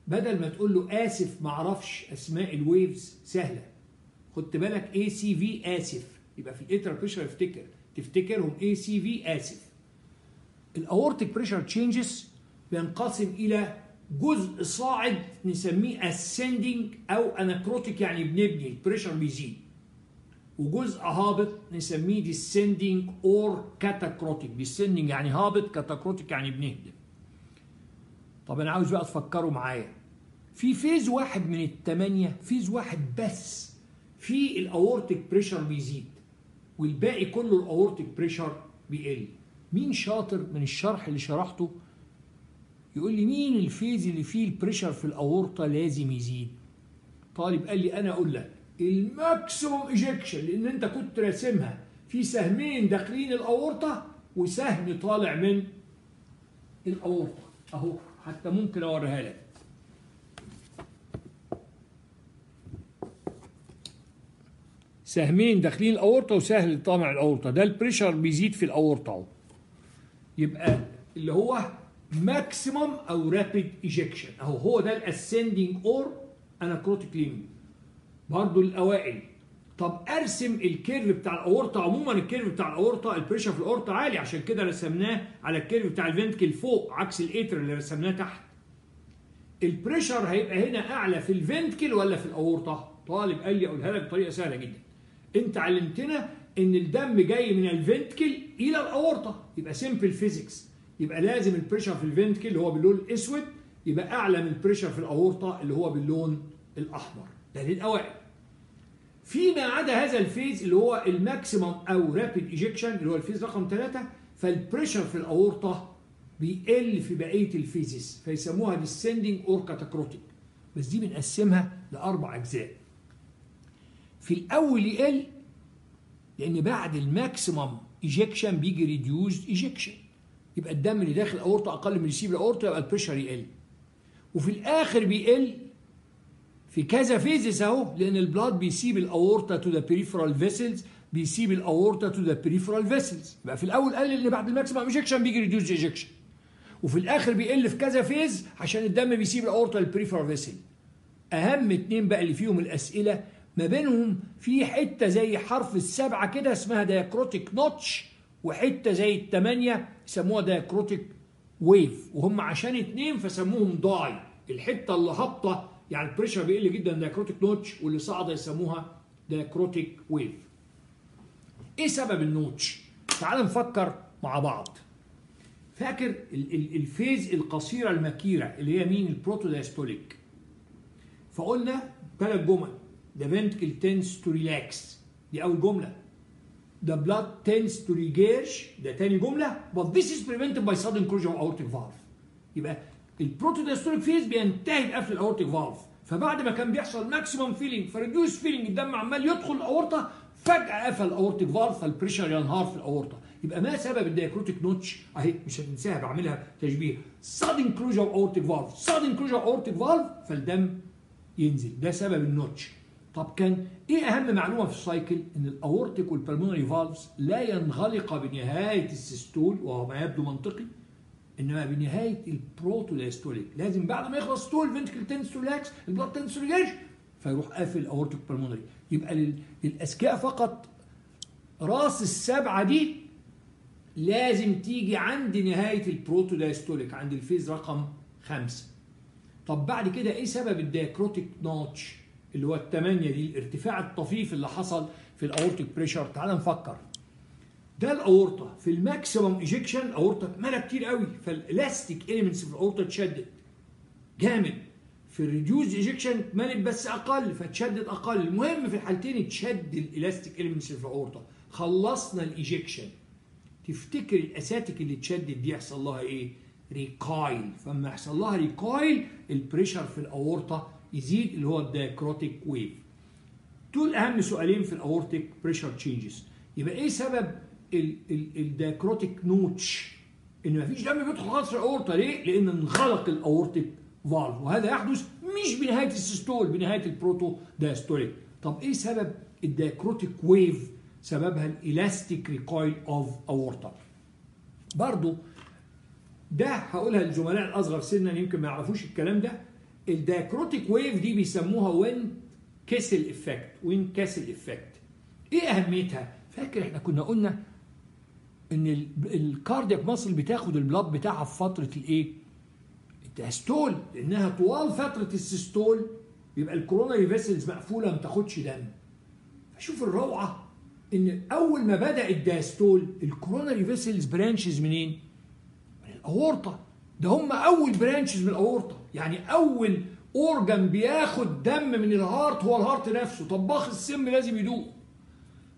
بدل ما تقول له آسف ما أعرفش أسماء ال waves سهلة. خدت بالك A C V آسف. يبقى في ال atrial pressure افتكر. تفتكرهم A C V آسف. ال aortic pressure changes بينقسم إلى جزء صاعد نسميه ascending أو anacrotic يعني بنبني. ال pressure بيزيد. وجزء هابط نسميه descending or catacrotic. Descending يعني هابط catacrotic يعني بنهدم. طب أنا عاوز بقى تفكروا معايا. في phase واحد من الثمانية phase واحد بس في ال aortic pressure بيزيد والباقي كله ال aortic pressure بيقل. مين شاطر من الشرح اللي شرحته؟ يقول لي مين ال phase اللي فيه ال pressure في الأورطة لازم يزيد؟ طالب قال لي أنا أقول لك ال maximum ejection لأن أنت كنت راسمها في سهمين داخلين الأورطة وسهم طالع من الأورطة. أهو حتى ممكن أوريها لك. سهمين داخلين الأورطة وسهم طالع الأورطة. ده ال pressure بيزيد في الأورطة أهو. يبقى اللي هو maximum أو rapid ejection أهو هو ده ال ascending or anacrotic limb برضو الأوائل. طب أرسم ال curve بتاع الأورطة عموما ال curve بتاع الأورطة ال pressure في الأورطة عالي عشان كده رسمناه على ال curve بتاع ال ventricle فوق عكس ال atrium اللي رسمناه تحت. ال pressure هيبقى هنا أعلى في ال ventricle ولا في الأورطة؟ طالب قال لي أقولها لك بطريقة سهلة جدا. أنت علمتنا إن الدم جاي من ال ventricle إلى الأورطة. يبقى simple physics يبقى لازم ال pressure في ال ventricle اللي هو باللون الأسود يبقى أعلى من ال pressure في الأورطة اللي هو باللون الأحمر. ده للاوائل فيما عدا هذا ال phase اللي هو ال maximum أو rapid ejection اللي هو ال phase رقم ثلاثة فال pressure في الأورطة بيقل في بقية ال phases فيسموها descending or catacrotic بس دي بنقسمها لأربع أجزاء. في الأول يقل لأن بعد ال maximum ejection بيجي reduced ejection يبقى الدم اللي داخل الأورطة أقل من اللي يسيب الأورطة يبقى ال pressure يقل. وفي الآخر بيقل في كذا phases أهو لأن ال blood بيسيب الاورطه to the peripheral vessels بيسيب الاورطه to the peripheral vessels يبقى في الأول قال ان بعد ال maximum ejection بيجي reduced ejection وفي الآخر بيقل في كذا phase عشان الدم بيسيب الاورطه لل peripheral vessel أهم اتنين بقى اللي فيهم الأسئلة ما بينهم في حتة زي حرف السبعة كده اسمها dicrotic notch وحتة زي الثمانيه يسموها dicrotic wave وهم عشان اتنين فسموهم di الحتة اللي هابطة يعني ال pressure بيقل جدا dicrotic notch واللي صاعده يسموها dicrotic wave إيه سبب ال notch تعال نفكر مع بعض. فاكر ال- ال- ال phase القصيرة المكيرة اللي هي مين؟ ال protodiastolic فقلنا ثلاث جمل. The ventricle tends to relax. دي أول جملة. The blood tends to regurge ده تاني جملة. But this is prevented by sudden closure of aortic valve. يبقى ال protodiastolic phase بينتهي بقفل ال aortic valve. فبعد ما كان بيحصل maximum filling ف reduced filling الدم عمال يدخل الاورطه فجأة قفل ال aortic valve فال pressure ينهار في الاورطه يبقى ما سبب ال dicrotic notch أهي مش هتنساها بعملها تشبيه. of aortic valve. sudden closure of aortic valve فالدم ينزل. ده سبب ال notch. طب كان إيه أهم معلومة في ال cycle إن ال aortic وال pulmonary valves لا ينغلق بنهاية ال systole وهو ما يبدو منطقي. إنما بنهاية ال protodiastolic لازم بعد ما يخلص systole ventricle tends to relax ال blood tends to فيروح قافل ال aortic pulmonary. يبقى لل- للأذكياء فقط راس السبعة دي لازم تيجي عند نهاية ال protodiastolic عند ال phase رقم خمسة. طب بعد كده إيه سبب ال dicrotic notch اللي هو الثمانيه دي؟ الارتفاع الطفيف اللي حصل في ال aortic pressure؟ تعال نفكر. ده الأورطة. في ال maximum ejection الاورطه اتملى كتير قوي. فال elastic elements في الأورطة اتشدت. جامد. في ال reduced ejection اتملت بس أقل فاتشدد أقل. المهم في الحالتين اتشد ال elastic elements في الأورطة. خلصنا ال ejection تفتكر الأساتيك اللي اتشدت دي يحصل لها إيه؟ recoil. فلما يحصل لها recoil ال pressure في الأورطة يزيد اللي هو ال dicrotic wave. دول أهم سؤالين في ال aortic pressure changes يبقى إيه سبب ال dicrotic notch إن مفيش دم بيدخل خالص في الأورطة. ليه؟ لأن انغلق ال aortic valve. وهذا يحدث مش بنهاية ال systole بنهاية ال protodiastolic طب إيه سبب ال dicrotic wave؟ سببها ال elastic recoil of aorta برضو ده هقولها للزملاء الأصغر سنا يمكن ما يعرفوش الكلام ده. ال dicrotic wave دي بيسموها Windkessel effect Windkessel effect. إيه أهميتها؟ فاكر إحنا كنا قلنا إن ال cardiac muscle بتاخد ال blood بتاعها في فترة الإيه؟ ال diastole لأنها طوال فترة ال systole بيبقى ال coronary vessels مقفولة ما تاخدش دم. فشوف الروعة إن أول ما بدأ ال diastole ال coronary vessels branches منين؟ من الأورطة. ده هم أول branches من الأورطة. يعني أول organ بياخد دم من ال heart هو ال heart نفسه. طباخ السم لازم يدوق.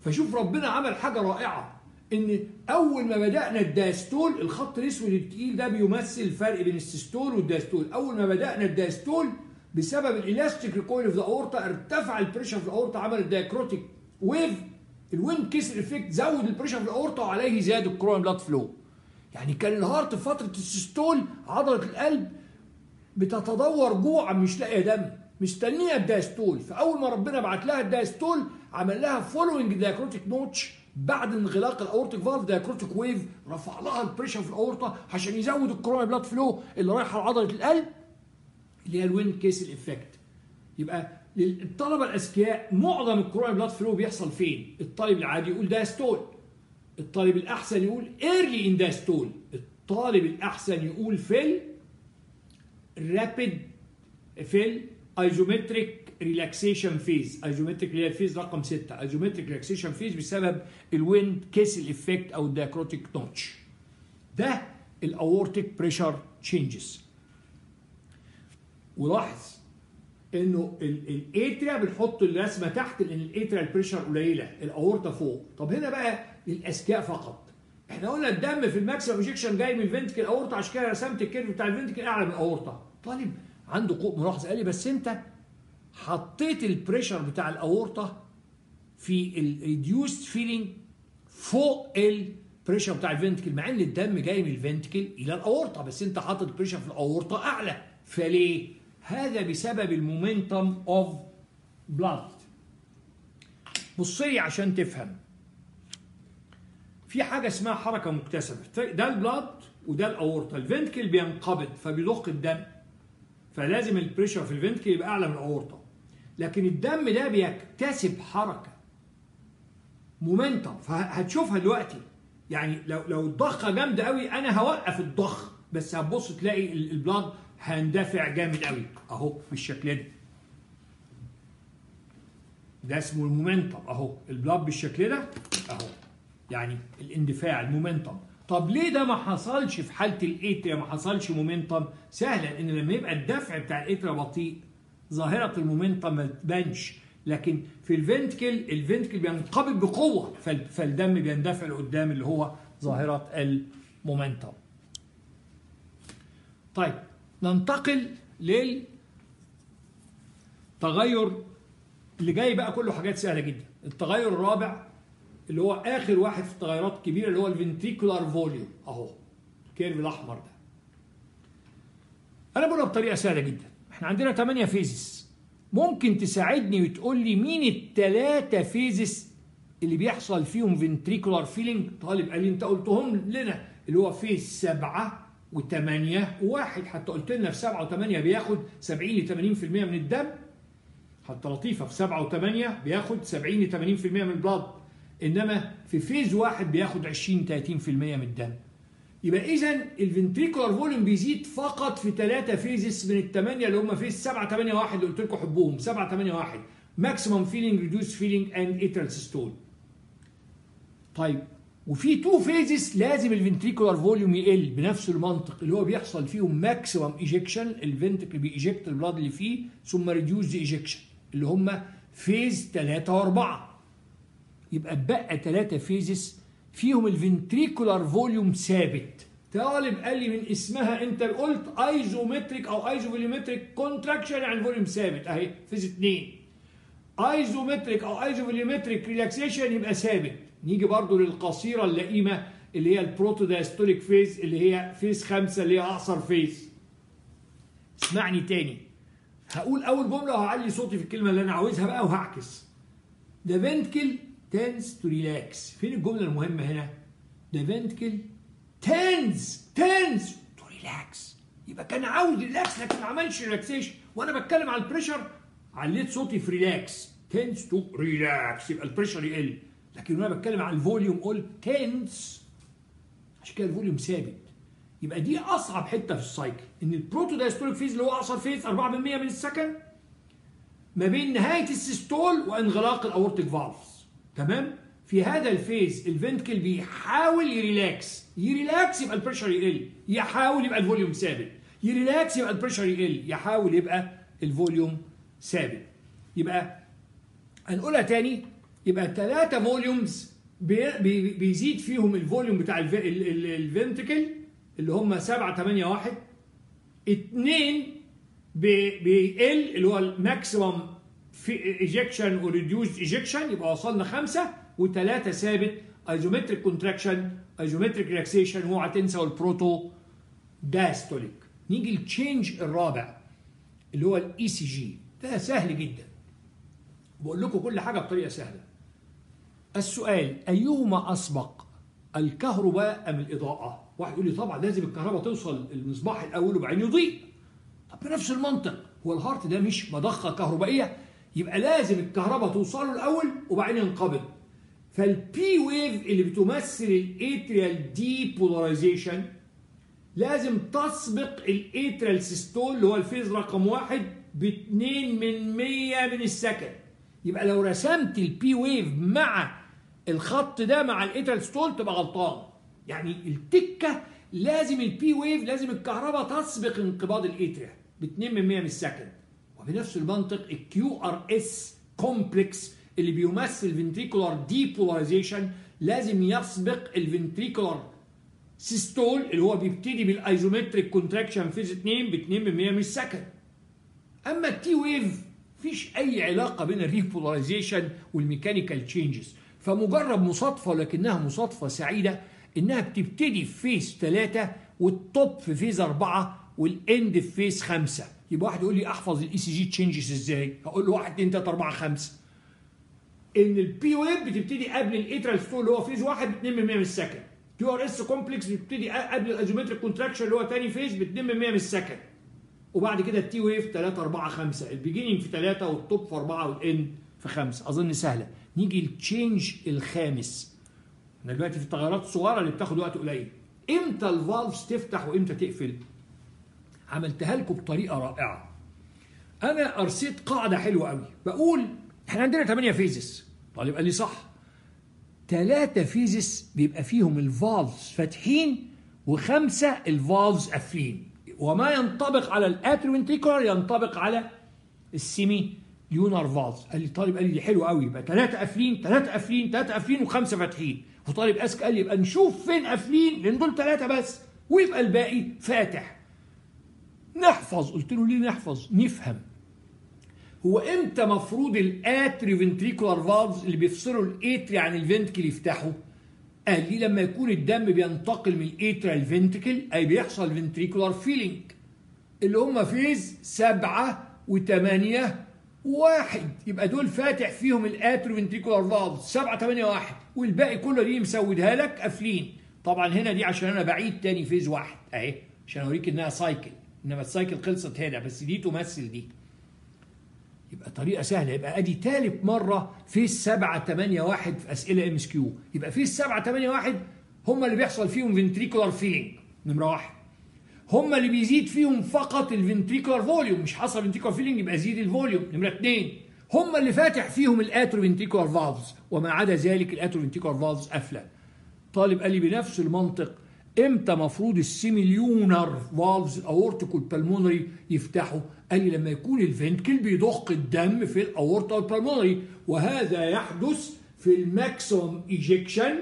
فشوف ربنا عمل حاجة رائعة. إن أول ما بدأنا ال diastole الخط الأسود التقيل ده بيمثل الفرق بين ال systole وال diastole. أول ما بدأنا ال diastole بسبب ال elastic recoil the aorta ارتفع ال pressure في الأورتا عمل ال dicrotic wave ال Windkessel effect زود ال pressure في الأورتا وعليه زاد ال coronary blood flow يعني كان ال heart في فترة ال systole عضلة القلب بتتضور جوعا مش لاقية دم. مستنية ال diastole فأول ما ربنا بعت لها ال diastole عمل لها following dicrotic notch بعد انغلاق ال aortic valve dicrotic wave رفع لها ال pressure في الأورطة عشان يزود ال coronary blood flow اللي رايحة لعضلة القلب اللي هي ال Windkessel effect يبقى الطلبه الأذكياء معظم ال coronary blood flow بيحصل فين؟ الطالب العادي يقول diastole الطالب الأحسن يقول early in diastole الطالب الأحسن يقول في ال rapid في ال isometric relaxation phase isometric هي ال phase رقم 6 isometric relaxation phase بسبب ال windkessel effect أو ال dicrotic notch ده ال aortic pressure changes ولاحظ إنه ال atria بنحط الرسمة تحت لأن ال atria ال pressure قليلة. الاورطه فوق. طب هنا بقى الأذكياء فقط. إحنا قلنا الدم في ال maximum ejection جاي من ال ventricle الاورطه عشان كده رسمت ال curve بتاع ال ventricle أعلى من الاورطه طالب عنده قوة ملاحظه قال لي بس أنت حطيت ال pressure بتاع الأورطة في ال reduced filling فوق ال pressure بتاع ال ventricle مع إن الدم جاي من ال ventricle إلى الأورطة بس أنت حاطط ال pressure في الأورطة أعلى. فليه؟ هذا بسبب ال momentum of blood بص لي عشان تفهم. في حاجة اسمها حركة مكتسبة. ده ال blood وده الأورطة. ال ventricle بينقبض فبيضخ الدم. فلازم ال pressure في ال ventricle يبقى أعلى من الأورطة. لكن الدم ده بيكتسب حركة. momentum. فهتشوفها دلوقتي. يعني لو لو الضخة جامدة قوي أنا هوقف الضخ. بس هتبص تلاقي ال blood هندفع جامد قوي. أهو بالشكل ده. ده اسمه ال momentum. أهو ال blood بالشكل ده. أهو يعني الاندفاع المومنتم. طب ليه ده ما حصلش في حالة الاتريا ما حصلش مومنتم. سهلا إن لما يبقى الدفع بتاع الاتريا بطيء ظاهرة المومنتم ما تبانش لكن في الفنتكل الفنتكل بينقبض بقوة فالدم بيندفع لقدام اللي هو ظاهرة المومنتم طيب ننتقل للتغير اللي جاي بقى كله حاجات سهلة جدا. التغير الرابع اللي هو آخر واحد في التغيرات الكبيرة اللي هو ال ventricular volume أهو ال curve الأحمر ده. أنا بقولها بطريقة سهلة جدا. إحنا عندنا 8 phases ممكن تساعدني وتقول لي مين الثلاثه phases اللي بيحصل فيهم ventricular filling طالب قال لي انت قلتهم لنا اللي هو phase سبعة وثمانية وواحد حتى قلت لنا في سبعة وثمانية بياخد 70 ل 80% من الدم. حتى لطيفة في سبعة وثمانية بياخد 70 ل 80% من ال blood إنما في phase واحد بياخد 20 30% من الدم. يبقى إذا ال ventricular volume بيزيد فقط في ثلاثة phases من الثمانية اللي هم phase 7 8 1 اللي قلت لكم حبوهم 7 8 1 maximum filling reduced filling and atrial systole طيب وفي two phases لازم ال ventricular volume يقل بنفس المنطق اللي هو بيحصل فيهم maximum ejection ال ventricle بي eject ال blood اللي فيه ثم reduced ejection اللي هم phase 3 و4 يبقى اتبقى ثلاثة phases فيهم ال ventricular volume ثابت. طالب قال لي من اسمها انت قلت isometric أو isovolumetric contraction يعني volume ثابت. اهي phase 2 isometric أو isovolumetric relaxation يبقى ثابت. نيجي برضو للقصيرة اللئيمة اللي هي ال protodiastolic phase اللي هي phase خمسة اللي هي اقصر phase اسمعني تاني. هقول أول جملة وهعلي صوتي في الكلمة اللي أنا عاوزها بقى وهعكس. The ventricle tends to relax. فين الجملة المهمة هنا؟ The ventricle tends tends to relax. يبقى كان عاوز relax لكن ما عملش relaxation وأنا بتكلم على ال pressure عليت صوتي في relax tends to relax. يبقى ال pressure يقل. لكن وأنا بتكلم على ال volume قلت tends. عشان كده ال volume ثابت. يبقى دي أصعب حتة في ال cycle إن ال protodiastolic phase اللي هو أقصر phase 4% من ال second ما بين نهاية ال systole وانغلاق ال aortic valves. تمام؟ في هذا الفيز الفنتكل بيحاول يريلاكس. يريلاكس يبقى البريشر يقل. يحاول يبقى ال volume ثابت. ي relax يبقى ال pressure يقل. يحاول يبقى ال volume ثابت. يبقى هنقولها تاني يبقى ثلاثة volumes بيزيد فيهم ال volume بتاع ال ventricle اللي هم 7 8 1 اثنين بيقل اللي هو ال maximum في ejection و reduced ejection يبقى وصلنا خمسة وثلاثه ثابت. isometric contraction isometric relaxation واوعى تنسى ال protodiastolic نيجي لل change الرابع اللي هو ال ECG ده سهل جدا. بقول لكم كل حاجة بطريقة سهلة. السؤال أيهما أسبق الكهرباء أم الإضاءة؟ واحد يقول لي طبعا لازم الكهرباء توصل المصباح الأول وبعدين يضيء. طب بنفس المنطق. هو ال heart ده مش مضخة كهربائية يبقى لازم الكهرباء توصل له الأول وبعدين ينقبض. فال P wave اللي بتمثل ال atrial depolarization لازم تسبق ال atrial systole اللي هو ال phase رقم واحد ب 2 من 100 من ال second يبقى لو رسمت ال P wave مع الخط ده مع ال atrial systole تبقى غلطان. يعني التكة لازم ال P wave لازم الكهرباء تسبق انقباض ال atria ب 2 من 100 من ال second وبنفس المنطق ال QRS complex اللي بيمثل ventricular depolarization لازم يسبق ال ventricular systole اللي هو بيبتدي بال isometric contraction phase 2 ب 2 من 100 من ال second أما ال T wave مفيش أي علاقة بين ال repolarization وال mechanical changes فمجرد مصادفة ولكنها مصادفة سعيدة إنها بتبتدي في phase 3 وال top في phase 4 وال end في phase 5 يبقى واحد يقول لي احفظ ال ECG changes إزاي؟ هقول له 1 2 3 4 5 إن ال P wave بتبتدي قبل ال atrial systole اللي هو phase 1 ب 2 من 100 من ال second ال QRS complex بتبتدي قبل ال isometric contraction اللي هو ثاني phase ب 2 من 100 من ال second وبعد كده ال T wave 3 4 5 ال beginning في 3 وال top في 4 وال end في 5 أظن سهلة. نيجي لل change الخامس. إحنا دلوقتي في التغيرات الصغيرة اللي بتاخد وقت قليل. إمتى ال valves تفتح وإمتى تقفل؟ عملتها لكم بطريقة رائعة. أنا أرسيت قاعدة حلوة قوي. بقول إحنا عندنا 8 phases طالب قال لي صح. ثلاثة phases بيبقى فيهم ال valves فاتحين وخمسة ال valves قافلين. وما ينطبق على ال atrioventricular ينطبق على ال semilunar valves قال لي طالب قال لي دي حلوة قوي. يبقى ثلاثة قافلين ثلاثة قافلين ثلاثة قافلين وخمسة فاتحين. وطالب أسك قال لي يبقى نشوف فين قافلين لأن دول ثلاثة بس. ويبقى الباقي فاتح. نحفظ. قلت له ليه نحفظ؟ نفهم. هو إمتى مفروض ال atrioventricular valves اللي بيفصلوا ال atria عن ال ventricle يفتحوا؟ قال لي لما يكون الدم بينتقل من ال atria لل ventricle أي بيحصل ventricular filling اللي هم phase سبعة وثمانية واحد. يبقى دول فاتح فيهم ال atrioventricular valves سبعة ثمانية واحد والباقي كله دي مسودها لك قافلين. طبعا هنا دي عشان أنا بعيد تاني phase واحد. أهي عشان أوريك إنها cycle إنما ال cycle خلصت هنا بس دي تمثل دي. يبقى طريقة سهلة. يبقى أدي ثالث مرة في 7 8 1 في أسئلة MCQ. يبقى في 7 8 1 هم اللي بيحصل فيهم ventricular filling نمرة واحد. هم اللي بيزيد فيهم فقط ال ventricular volume مش حصل ventricular filling يبقى زيد ال volume نمرة اثنين هم اللي فاتح فيهم ال atrioventricular valves وما عدا ذلك ال atrioventricular valves قافلة. طالب قال لي بنفس المنطق إمتى مفروض ال semilunar valves ال aortic وال pulmonary يفتحوا قال لي لما يكون ال ventricle بيضخ الدم في ال aorta وال pulmonary وهذا يحدث في ال maximum ejection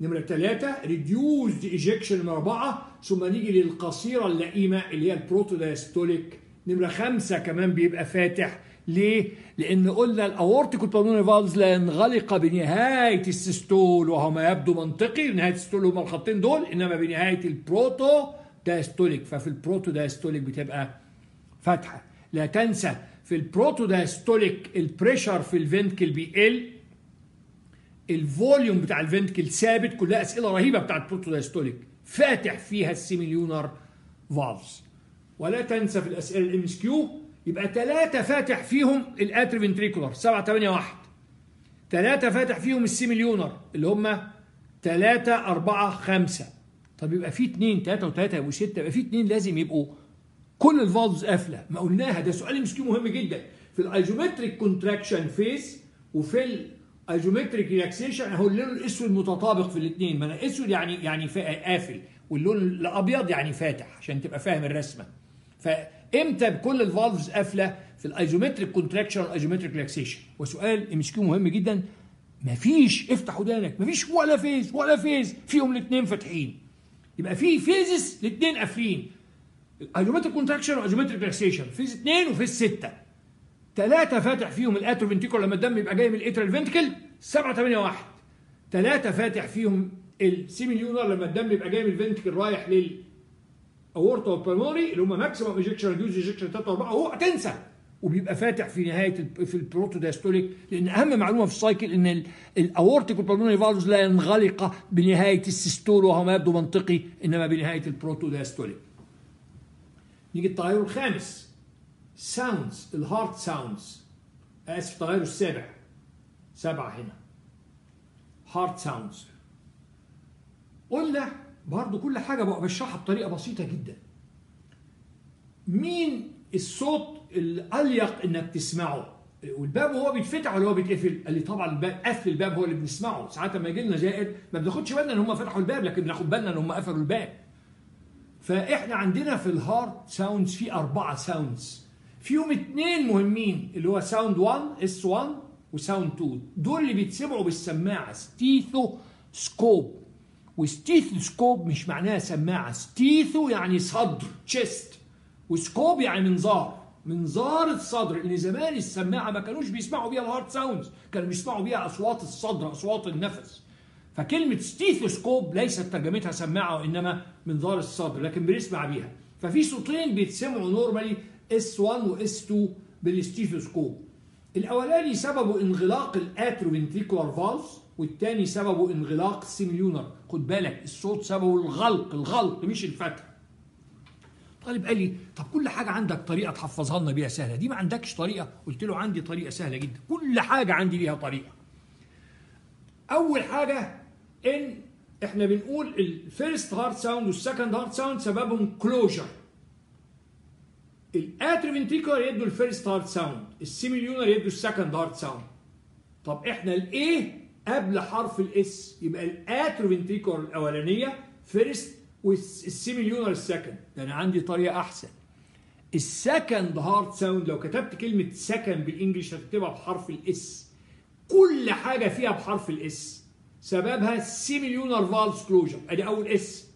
نمرة ثلاثة reduced ejection نمرة أربعة ثم نيجي للقصيرة اللئيمة اللي هي ال protodiastolic نمرة خمسة كمان بيبقى فاتح. ليه؟ لأن قلنا ال aortic وال pulmonary valves لا ينغلق بنهاية ال systole وهو ما يبدو منطقي نهاية ال systole هما الخطين دول إنما بنهاية ال proto diastolic ففي ال protodiastolic بتبقى فاتحة. لا تنسى في ال protodiastolic ال pressure في ال ventricle بيقل. ال volume بتاع ال ventricle ثابت. كلها أسئلة رهيبة بتاعت ال protodiastolic فاتح فيها ال semilunar valves ولا تنسى في الأسئلة ال MCQ يبقى ثلاثة فاتح فيهم ال atrioventricular 7 8 1 ثلاثة فاتح فيهم ال semilunar اللي هم 3 4 5 طب يبقى في اثنين ثلاثة وثلاثه يبقوا ستة يبقى في اثنين لازم يبقوا كل ال valves قافلة. ما قلناها ده سؤال MCQ مهم جدا. في ال isometric contraction phase وفي ال isometric relaxation أهو اللون الأسود متطابق في الاثنين ما أنا أسود يعني يعني قافل واللون الأبيض يعني فاتح عشان تبقى فاهم الرسمة. فامتى بكل ال valves قافلة في ال isometric contraction وال isometric relaxation وسؤال MCQ مهم جدا. مفيش افتح ودانك. مفيش ولا phase ولا phase. فيهم الاثنين فاتحين. يبقى في phases الاثنين قافلين. isometric contraction و isometric relaxation phase اثنين و phase ستة. ثلاثة فاتح فيهم ال atrioventricular لما الدم يبقى جاي من ال atria لل ventricle 7 8 1 ثلاثة فاتح فيهم ال semilunar لما الدم يبقى جاي من ال ventricle رايح لل aorta وال pulmonary اللي هم maximum ejection reduced ejection 3 4 أوعى تنسى. وبيبقى فاتح في نهاية في ال protodiastolic لأن أهم معلومة في ال cycle إن ال aortic وال pulmonary valves لا ينغلق بنهاية ال systole وهو ما يبدو منطقي إنما بنهاية ال protodiastolic. نيجي التغير الخامس. sounds ال heart sounds آسف التغير السابع. سبعة هنا. heart sounds قلنا برضو كل حاجة بقى بشرحها بطريقة بسيطة جدا. مين الصوت الأليق إنك تسمعه؟ والباب وهو بيتفتح ولا هو بيتقفل؟ قال لي طبعا الباب قفل الباب هو اللي بنسمعه، ساعات لما يجي لنا زائر ما بناخدش بالنا إن هم فتحوا الباب لكن بناخد بالنا إن هم قفلوا الباب. فإحنا عندنا في ال heart sounds في أربعة sounds فيهم اثنين مهمين اللي هو sound 1 S 1 و sound 2 دول اللي بيتسمعوا بالسماعة stethoscope و stethoscope مش معناها سماعة. stetho يعني صدر chest و scope يعني منظار. منظار الصدر اللي زمان السماعة ما كانوش بيسمعوا بيها ال heart sounds كانوا بيسمعوا بيها أصوات الصدر أصوات النفس. فكلمة stethoscope ليست ترجمتها سماعة وإنما منظار الصدر لكن بنسمع بيها. ففي صوتين بيتسمعوا normally S 1 و S 2 بال stethoscope. الأولاني سببه انغلاق ال atrioventricular valves والتاني سببه انغلاق ال semilunar خد بالك الصوت سببه الغلق الغلق مش الفتح. طالب قال لي طب كل حاجة عندك طريقة تحفظها لنا بيها سهلة. دي ما عندكش طريقة؟ قلت له عندي طريقة سهلة جدا. كل حاجة عندي ليها طريقة. أول حاجة إن إحنا بنقول ال first heart sound وال second heart sound سببهم closure ال atrioventricular يدوا ال first heart sound ال semilunar يدوا ال second heart sound طب إحنا ال A قبل حرف ال S يبقى ال atrioventricular الأولانية first وال semilunar ال second ده أنا عندي طريقة أحسن. ال second heart sound لو كتبت كلمة second بال English هتكتبها بحرف ال S كل حاجة فيها بحرف ال S سببها semilunar valve closure أدي أول S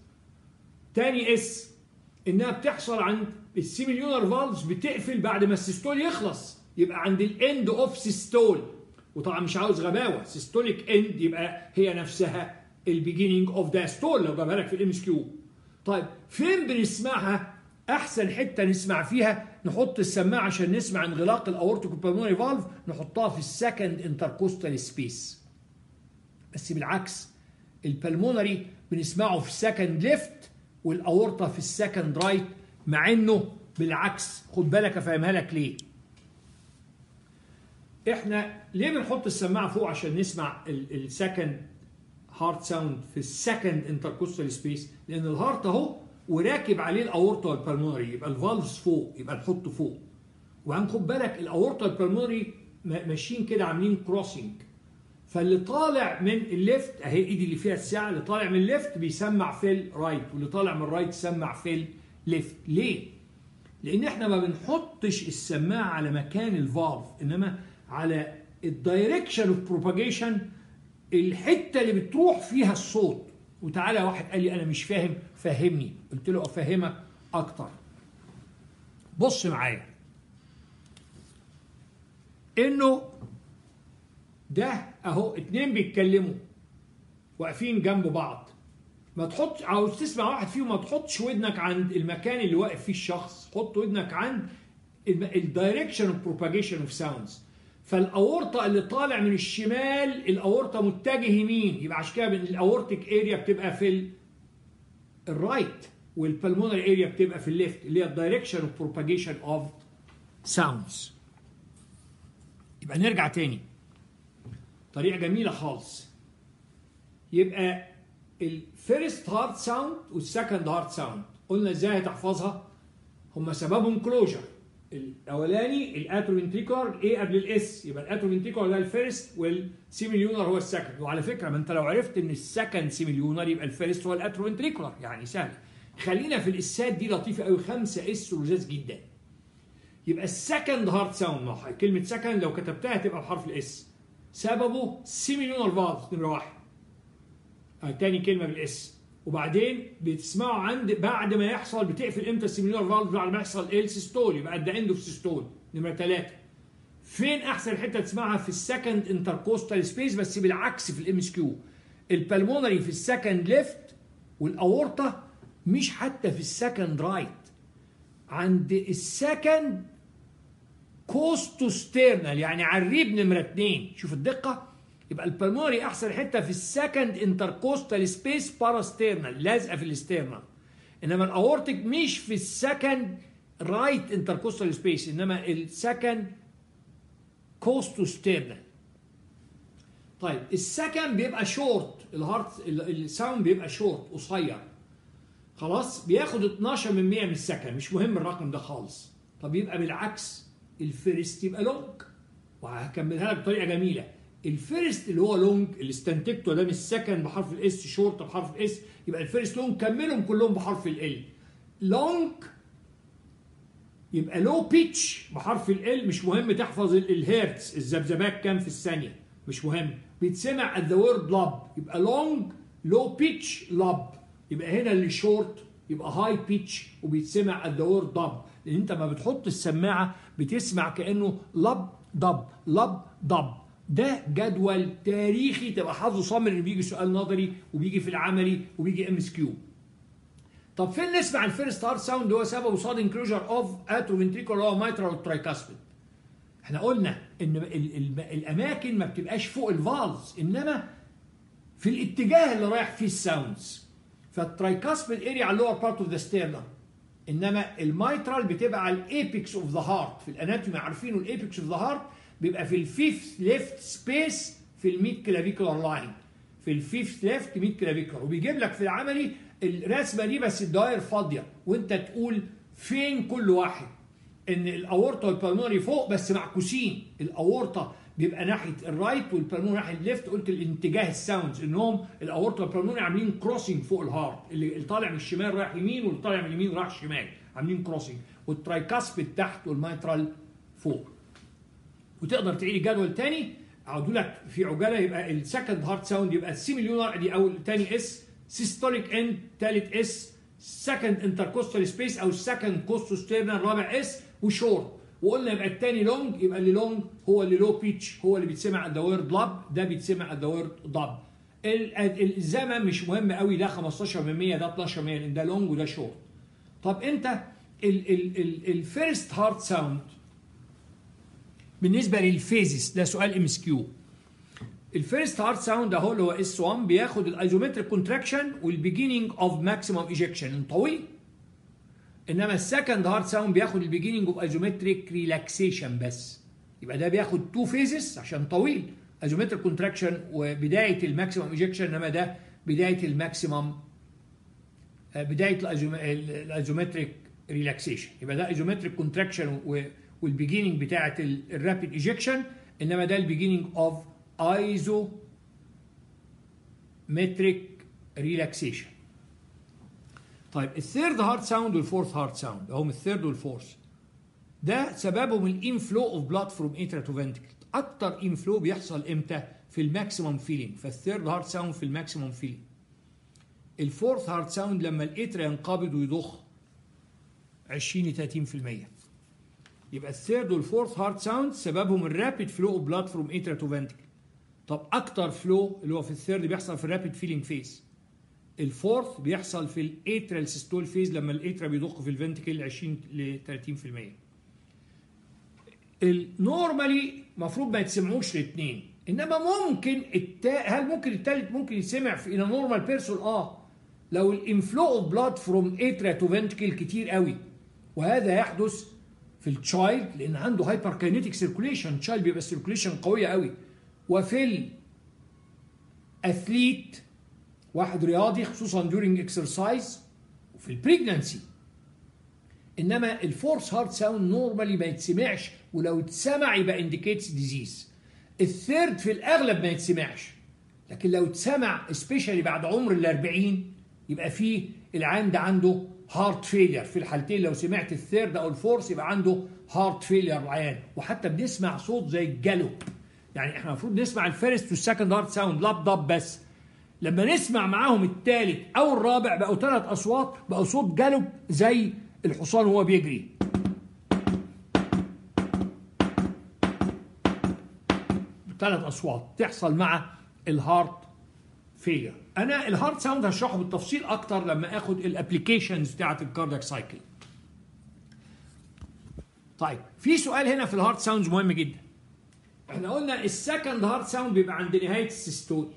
تاني S إنها بتحصل عند ال semilunar valves بتقفل بعد ما ال systole يخلص. يبقى عند ال end of systole وطبعا مش عاوز غباوة. systolic end يبقى هي نفسها ال beginning of diastole لو جابها لك في ال MCQ طيب فين بنسمعها؟ أحسن حتة نسمع فيها نحط السماعة عشان نسمع انغلاق ال aortic pulmonary valve نحطها في ال second intercostal space بس بالعكس ال pulmonary بنسمعه في ال second left والاورطه في ال second right مع إنه بالعكس خد بالك أفهمها لك ليه. إحنا ليه بنحط السماعة فوق عشان نسمع ال second heart sound في ال second intercostal space لأن ال heart أهو وراكب عليه الاورطه وال pulmonary يبقى ال valves فوق يبقى نحطه فوق. وهنخد بالك الاورطه وال pulmonary ماشيين كده عاملين crossing فاللي طالع من ال left أهي إيدي اللي فيها الساعة اللي طالع من ال left بيسمع في ال right واللي طالع من ال right يسمع في ال left ليه؟ لأن إحنا ما بنحطش السماعة على مكان ال valve إنما على ال direction of propagation الحتة اللي بتروح فيها الصوت. وتعالى واحد قال لي أنا مش فاهم فهمني. قلت له أفهمك أكتر. بص معايا. إنه ده أهو اتنين بيتكلموا واقفين جنب بعض. ما تحط عاوز تسمع واحد فيهم ما تحطش ودنك عند المكان اللي واقف فيه الشخص. حط ودنك عند ال direction of propagation of sounds فالأورطة اللي طالع من الشمال الأورطة متجه يمين. يبقى عشان كده ال aortic area بتبقى في ال right وال pulmonary area بتبقى في ال left اللي هي ال direction of propagation of sounds يبقى نرجع تاني. طريقة جميلة خالص. يبقى ال first heart sound وال second heart sound قلنا إزاي هتحفظها؟ هما سببهم closure الاولاني ال atrioventricular ال A قبل ال S يبقى الاتروفنتريكولار ده الفيرست والسيميليونر هو السكند. وعلى فكرة ما انت لو عرفت إن ال second semilunar يبقى ال first هو ال atrioventricular. يعني سهل. خلينا في الإسات دي لطيفة قوي خمسة S لذاذ جدا. يبقى ال second heart sound. كلمة second لو كتبتها تبقى بحرف ال S سببه semilunar valve نمره واحد. آه تاني كلمة بال S وبعدين بتسمعوا عند بعد ما يحصل بتقفل إمتى ال semilunar valve بعد ما يحصل ال systole يبقى end of systole نمرة ثلاثة فين أحسن حتة تسمعها؟ في ال second intercostal space بس بالعكس في ال MCQ. ال pulmonary في ال second left والأورطة مش حتى في ال second right. عند ال second costosternal يعني على ال rib نمرة اثنين شوف الدقة. يبقى ال pulmonary أحسن حتة في ال second intercostal space parasternal لازقة في ال sternal. إنما ال aortic مش في ال second right intercostal space إنما ال second costosternal. طيب ال second بيبقى short ال heart ال sound بيبقى شورت قصير. خلاص؟ بياخد 12 من 100 من ال second مش مهم الرقم ده خالص. طب يبقى بالعكس ال first يبقى long. وهكملها لك بطريقة جميلة. ال first اللي هو long اللي استنتجته ده من ال second بحرف ال S short بحرف ال S يبقى ال first long كملهم كلهم بحرف L long يبقى low pitch بحرف L مش مهم تحفظ الهيرتز الذبذبات كام في الثانية مش مهم. بيتسمع the word lub يبقى long low pitch lub يبقى هنا اللي شورت يبقى high pitch وبيتسمع the word dub لأن أنت ما بتحط السماعة بتسمع كأنه lub dub lub dub ده جدول تاريخي. تبقى حافظه صامر اللي بيجي سؤال نظري وبيجي في العملي وبيجي MCQ. طب فين نسمع ال first heart sound هو سببه sudden closure of atrioventricular اللي هو mitral وال tricuspid إحنا قلنا ان ال ال الاماكن ما بتبقاش فوق ال valves انما في الاتجاه اللي رايح فيه ال sounds فال tricuspid area على ال lower part of the sternum انما ال mitral بتبقى على ال apex of the heart في ال anatomy عارفينه ال apex of the heart بيبقى في ال fifth left space في ال mid clavicular line في ال fifth left mid clavicular وبيجيب لك في العملي الرسمة دي بس الدوائر فاضية وانت تقول فين كل واحد. إن الأورطة وال pulmonary فوق بس معكوسين. الأورطة بيبقى ناحية ال right وال pulmonary ناحية ال left. قلت الاتجاه ال sounds إنهم الأورطة وال pulmonary عاملين crossing فوق ال heart اللي طالع من الشمال رايح يمين واللي طالع من اليمين رايح شمال. عاملين crossing. وال tricuspid تحت وال mitral فوق. وتقدر تعيد الجدول تاني أعيده لك في عجالة يبقى ال second heart sound يبقى ال semilunar دي أول تاني S systolic end تالت S second intercostal space أو second costosternal رابع S و short وقلنا يبقى الثاني long يبقى اللي long هو اللي low pitch هو اللي بيتسمع the word lub ده بيتسمع the word dub الزمن مش مهم قوي ده 15 من 100 ده 12 من 100 ده long وده شورت طب أنت ال first heart sound بالنسبة لل phases ده سؤال MCQ. ال first heart sound اهو اللي هو S 1 بياخد ال isometric contraction وال beginning of maximum ejection طويل. إنما ال second heart sound بياخد ال beginning of isometric relaxation بس. يبقى ده بياخد two phases عشان طويل. isometric contraction وبداية ال maximum ejection إنما ده بداية ال maximum بداية ال isometric relaxation يبقى ده isometric contraction وال beginning بتاعه ال rapid ejection إنما ده ال beginning of isometric relaxation طيب الثيرد هارت ساوند والفورث هارت ساوند هم الثيرد والفورث ده سببهم ال inflow of blood from atria to ventricle أكتر inflow بيحصل إمتى؟ في الماكسيمم فيلينج فالثيرد هارت ساوند في الماكسيمم فيلينج الفورث هارت ساوند لما الإترا ينقبض ويضخ 20 ل 30% يبقى ال third وال fourth heart sound سببهم ال rapid flow of blood from atria to ventricle طب أكتر flow اللي هو في الثيرد بيحصل في الرابيد فيلينج فيز الفورث بيحصل في الاترال سيستول فيز لما الاترا بيضخ في الفنتكل 20 ل 30% ال normally المفروض ما يتسمعوش الاثنين. إنما ممكن التا... هل ممكن الثالث ممكن يسمع في in normal person آه. لو ال inflow of blood from atria to ventricle كتير قوي. وهذا يحدث في ال child لأن عنده hyperkinetic circulation ال child بيبقى circulation قوية قوي. وفي ال athlete واحد رياضي خصوصا during exercise وفي ال pregnancy إنما ال fourth heart sound normally ما يتسمعش ولو اتسمع يبقى indicates disease ال third في الاغلب ما يتسمعش. لكن لو اتسمع specially بعد عمر ال 40 يبقى فيه العيان ده عنده heart failure في الحالتين لو سمعت ال third أو ال fourth يبقى عنده heart failure العيان وحتى بنسمع صوت زي ال gallop يعني إحنا المفروض نسمع ال first وال second heart sound lub dub بس. لما نسمع معاهم الثالث أو الرابع بقوا ثلاث أصوات بقوا صوت gallop زي الحصان وهو بيجري. ثلاث أصوات تحصل مع ال heart failure أنا ال heart sound هشرحه بالتفصيل أكتر لما آخد ال applications بتاعت ال cardiac cycle طيب في سؤال هنا في ال heart sounds مهم جدا. إحنا قلنا ال second heart sound بيبقى عند نهاية ال systole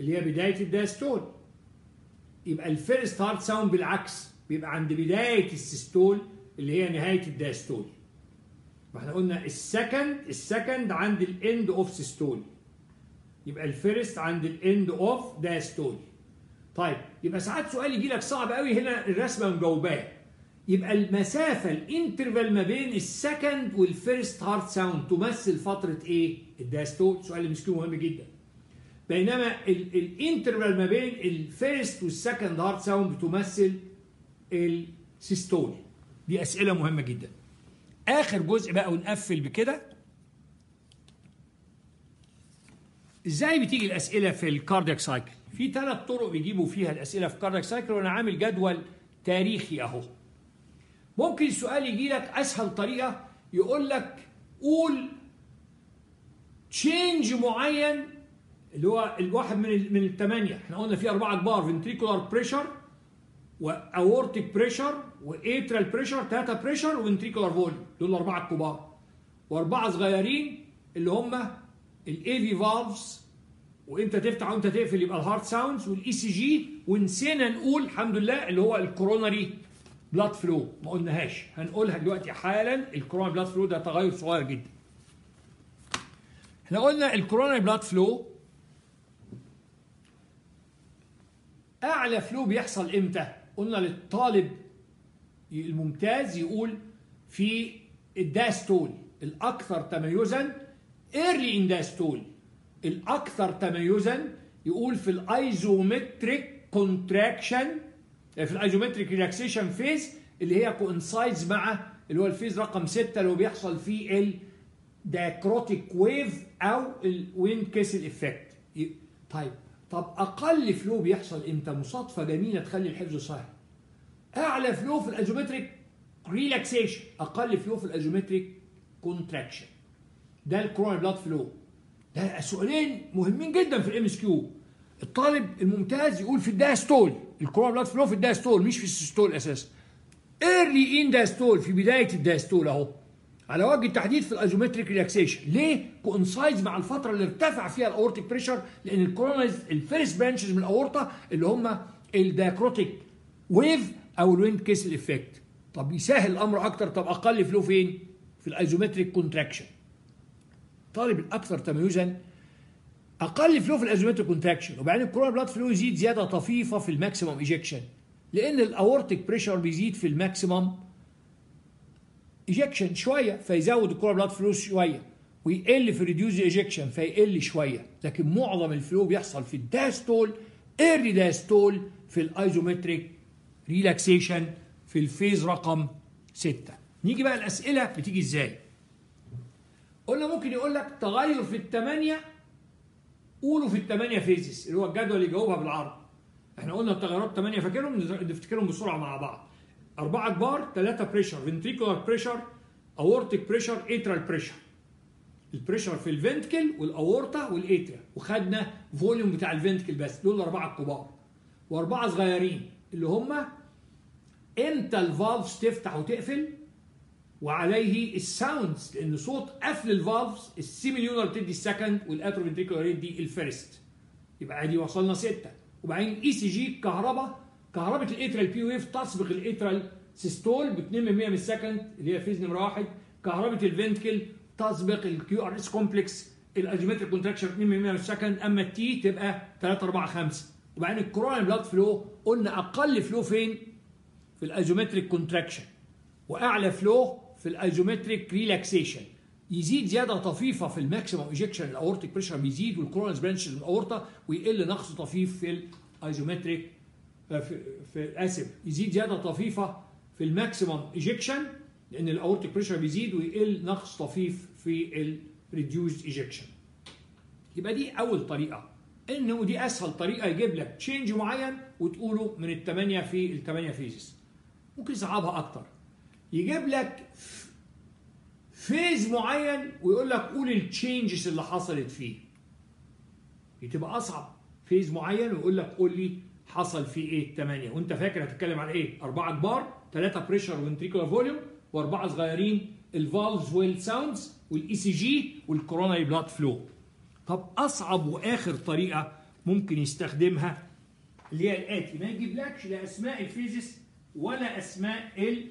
اللي هي بداية ال diastole يبقى ال first heart sound بالعكس بيبقى عند بداية ال systole اللي هي نهاية ال diastole فاحنا قلنا السكند السكند عند الاند اوف سيستول يبقى الفيرست عند الاند اوف دايستول طيب يبقى ساعات سؤال يجي لك صعب قوي هنا الرسمة مجاوباه يبقى المسافة ال interval ما بين ال second وال first heart sound تمثل فترة إيه؟ ال diastole سؤال MCQ مهم جدا. بينما الانترفال ما بين الفيرست والسكند هارت ساوند بتمثل السيستول. دي أسئلة مهمة جدا. آخر جزء بقى ونقفل بكده. إزاي بتيجي الأسئلة في ال cardiac cycle؟ في ثلاث طرق بيجيبوا فيها الأسئلة في ال cardiac cycle وأنا عامل جدول تاريخي أهو. ممكن السؤال يجي لك أسهل طريقة يقول لك قول change معين اللي هو الواحد من من الثمانيه إحنا قلنا في أربعة كبار ventricular pressure و aortic pressure و atrial pressure ثلاثة pressure و ventricular volume دول الأربعة الكبار وأربعة صغيرين اللي هم ال AV valves وامتى تفتح وامتى تقفل يبقى ال heart sounds وال ECG ونسينا نقول الحمد لله اللي هو ال coronary blood flow ما قلناهاش. هنقولها دلوقتي حالا ال coronary blood flow ده تغير صغير جدا. إحنا قلنا ال coronary blood flow أعلى flow بيحصل إمتى؟ قلنا للطالب الممتاز يقول في ال diastole الأكثر تميزا early in diastole الأكثر تميزا يقول في ال isometric contraction في ال isometric relaxation phase اللي هي coincides مع اللي هو ال phase رقم 6 اللي هو بيحصل فيه ال dicrotic wave أو ال Windkessel effect طيب طب أقل flow بيحصل إمتى؟ مصادفة جميلة تخلي الحفظ سهل أعلى flow في ال isometric relaxation أقل flow في ال isometric contraction ده ال coronary blood flow. ده سؤالين مهمين جدا في ال MCQ. الطالب الممتاز يقول في الدايستول. الكورونا بلاد فلو في الدايستول مش في السيستول أساسا. early in diastole في بداية ال diastole أهو. على وجه التحديد في ال isometric relaxation ليه؟ coincides مع الفترة اللي ارتفع فيها ال aortic pressure لأن ال coronary ال first branches من الأورطة اللي هم ال dicrotic wave أو ال Windkessel effect طب يسهل الأمر أكتر طب أقل flow فين؟ في ال isometric contraction طالب الأكثر تميزا أقل flow في ال isometric contraction وبعدين ال coronary blood flow يزيد زيادة طفيفة في ال maximum ejection لأن ال aortic pressure بيزيد في ال maximum ejection شوية فيزود ال coronary blood flow شوية. ويقل في reduced ejection فيقل شوية. لكن معظم ال flow بيحصل في ال diastole early diastole في ال isometric relaxation في ال phase رقم 6 نيجي بقى الأسئلة بتيجي إزاي؟ قلنا ممكن يقول لك تغير في الثمانيه قولوا في الثمانيه phases اللي هو الجدول اللي جاوبها بالعرض. إحنا قلنا التغيرات 8 فاكرهم نفتكرهم بسرعة مع بعض. أربعة كبار ثلاثة pressure ventricular pressure aortic pressure atrial pressure ال pressure في ال ventricle والاورطه وال atria وخدنا volume بتاع ال ventricle بس دول الأربعة الكبار. وأربعة صغيرين اللي هم إمتى ال valves تفتح وتقفل؟ وعليه ال sounds لأن صوت قفل ال valves ال semilunar بتدي ال second وال atrioventricular يدي ال first يبقى ادي وصلنا ستة. وبعدين ECG كهرباء كهرباء ال atrial P wave تسبق ال atrial systole ب 2 من ال second اللي هي phase نمرة واحد. كهرباء ال ventricle تسبق ال QRS complex ال isometric contraction 2 من ال second أما ال T تبقى 3 4 5 وبعدين ال coronary blood flow قلنا أقل flow فين؟ في ال isometric contraction وأعلى flow في ال isometric relaxation يزيد زيادة طفيفة في ال maximum ejection ال aortic pressure بيزيد وال coronaries branch من الاورطه ويقل نقص طفيف في ال isometric في, في اسف يزيد زيادة طفيفة في ال maximum ejection لأن ال aortic pressure بيزيد ويقل نقص طفيف في ال reduced ejection يبقى دي أول طريقة. إنه دي أسهل طريقة يجيب لك change معين وتقوله من الثمانيه في الثمانيه phases ممكن يصعبها أكتر. يجيب لك phase معين ويقول لك قول ال changes اللي حصلت فيه. دي تبقى أصعب. phase معين ويقول لك قول لي حصل فيه إيه؟ 8 وأنت فاكر هتتكلم على إيه؟ أربعة كبار ثلاثة pressure ventricular volume وأربعة صغيرين ال valves وال sounds وال ECG وال coronary blood flow طب أصعب وآخر طريقة ممكن يستخدمها اللي هي الآتي. ما يجيبلكش لا أسماء ال phases ولا أسماء ال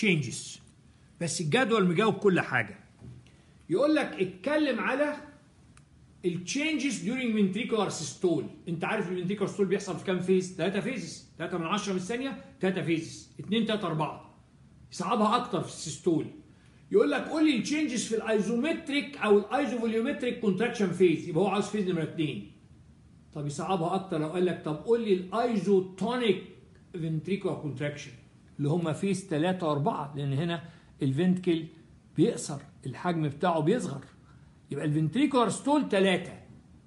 changes بس الجدول مجاوب كل حاجة. يقول لك اتكلم على ال changes during ventricular systole انت عارف ال ventricular systole بيحصل في كام phase 3 phases 3 من 10 من الثانية 3 phases 2 3 4 يصعبها أكتر في ال systole. يقول لك قول لي ال changes في ال isometric أو ال isovolumetric contraction phase يبقى هو عاوز phase نمرة 2 طب يصعبها أكتر لو قال لك طب قول لي ال isotonic ventricular contraction اللي هم phase 3 و4 لأن هنا ال ventricle بيقصر الحجم بتاعه بيصغر. يبقى ال ventricular systole 3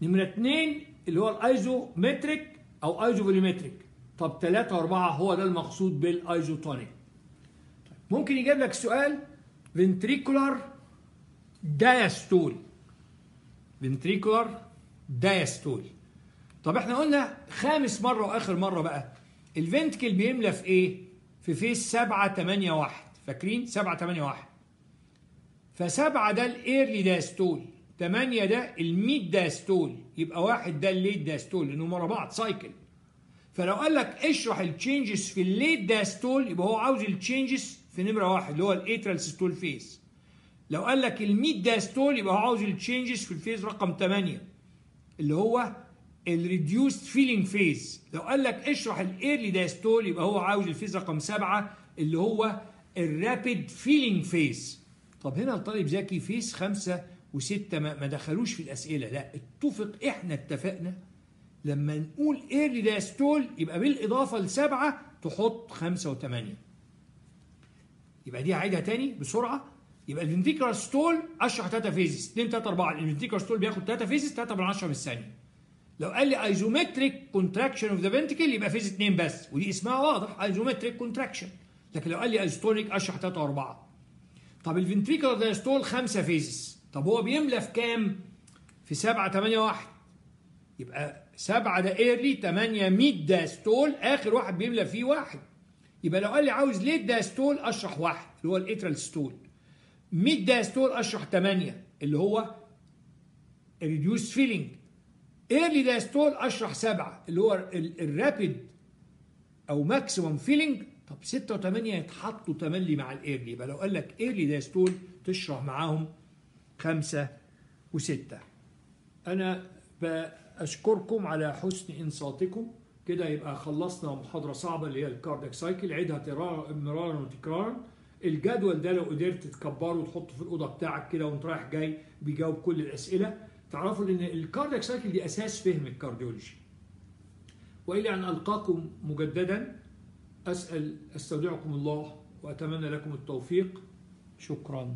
نمرة 2 اللي هو ال isometric أو isovolumetric طب 3 و4 هو ده المقصود بال isotonic ممكن يجيب لك سؤال؟ ventricular diastole ventricular diastole طب إحنا قلنا خامس مرة وآخر مرة بقى. ال ventricle بيملى في إيه؟ في phase 7 8 1 فاكرين؟ 7 8 1 فسبعة ده ال early diastole 8 ده ال mid diastole. يبقى واحد ده ال late diastole لأنهم ورا بعض cycle. فلو قال لك اشرح ال changes في ال late diastole يبقى هو عاوز ال changes في نمرة واحد اللي هو ال atrial systole phase لو قال لك ال mid diastole يبقى هو عاوز ال changes في ال phase رقم 8 اللي هو ال reduced filling phase لو قال لك اشرح ال early diastole يبقى هو عاوز ال phase رقم 7 اللي هو ال rapid filling phase طب هنا الطالب ذكي phase خمسة وستة ما, دخلوش في الأسئلة. لا اتفق إحنا اتفقنا. لما نقول early diastole يبقى بالإضافة لسبعة تحط خمسة وثمانية يبقى دي هعيدها تاني بسرعة. يبقى ال ventricular systole أشرح 3 phases 2 3 4 ال ventricular systole بياخد 3 phases 3 من 10 من الثانية لو قال لي isometric contraction of the ventricle يبقى phase 2 بس ودي اسمها واضح isometric contraction لكن لو قال لي isotonic اشرح 3 و4 طب ال ventricular diastole خمسة phases طب هو بيملى في كام؟ في 7 8 1 يبقى 7 ده early 8 mid diastole آخر واحد بيملى فيه واحد. يبقى لو قال لي عاوز late diastole أشرح واحد اللي هو ال atrial systole mid diastole أشرح 8 اللي هو ال reduced filling early diastole أشرح 7 اللي هو ال rapid أو maximum filling طب 6 و8 يتحطوا تملي مع ال early يبقى لو قال لك early diastole تشرح معاهم 5 و6 أنا بأشكركم على حسن إنصاتكم. كده يبقى خلصنا محاضرة صعبة اللي هي ال cardiac cycle عيدها مرارا وتكرارا. الجدول ده لو قدرت تكبره وتحطه في الأوضة بتاعك كده وأنت رايح جاي بيجاوب كل الأسئلة. تعرفوا إن ال cardiac cycle دي أساس فهم ال cardiology. وإلى أن ألقاكم مجددا أسأل أستودعكم الله وأتمنى لكم التوفيق. شكرا.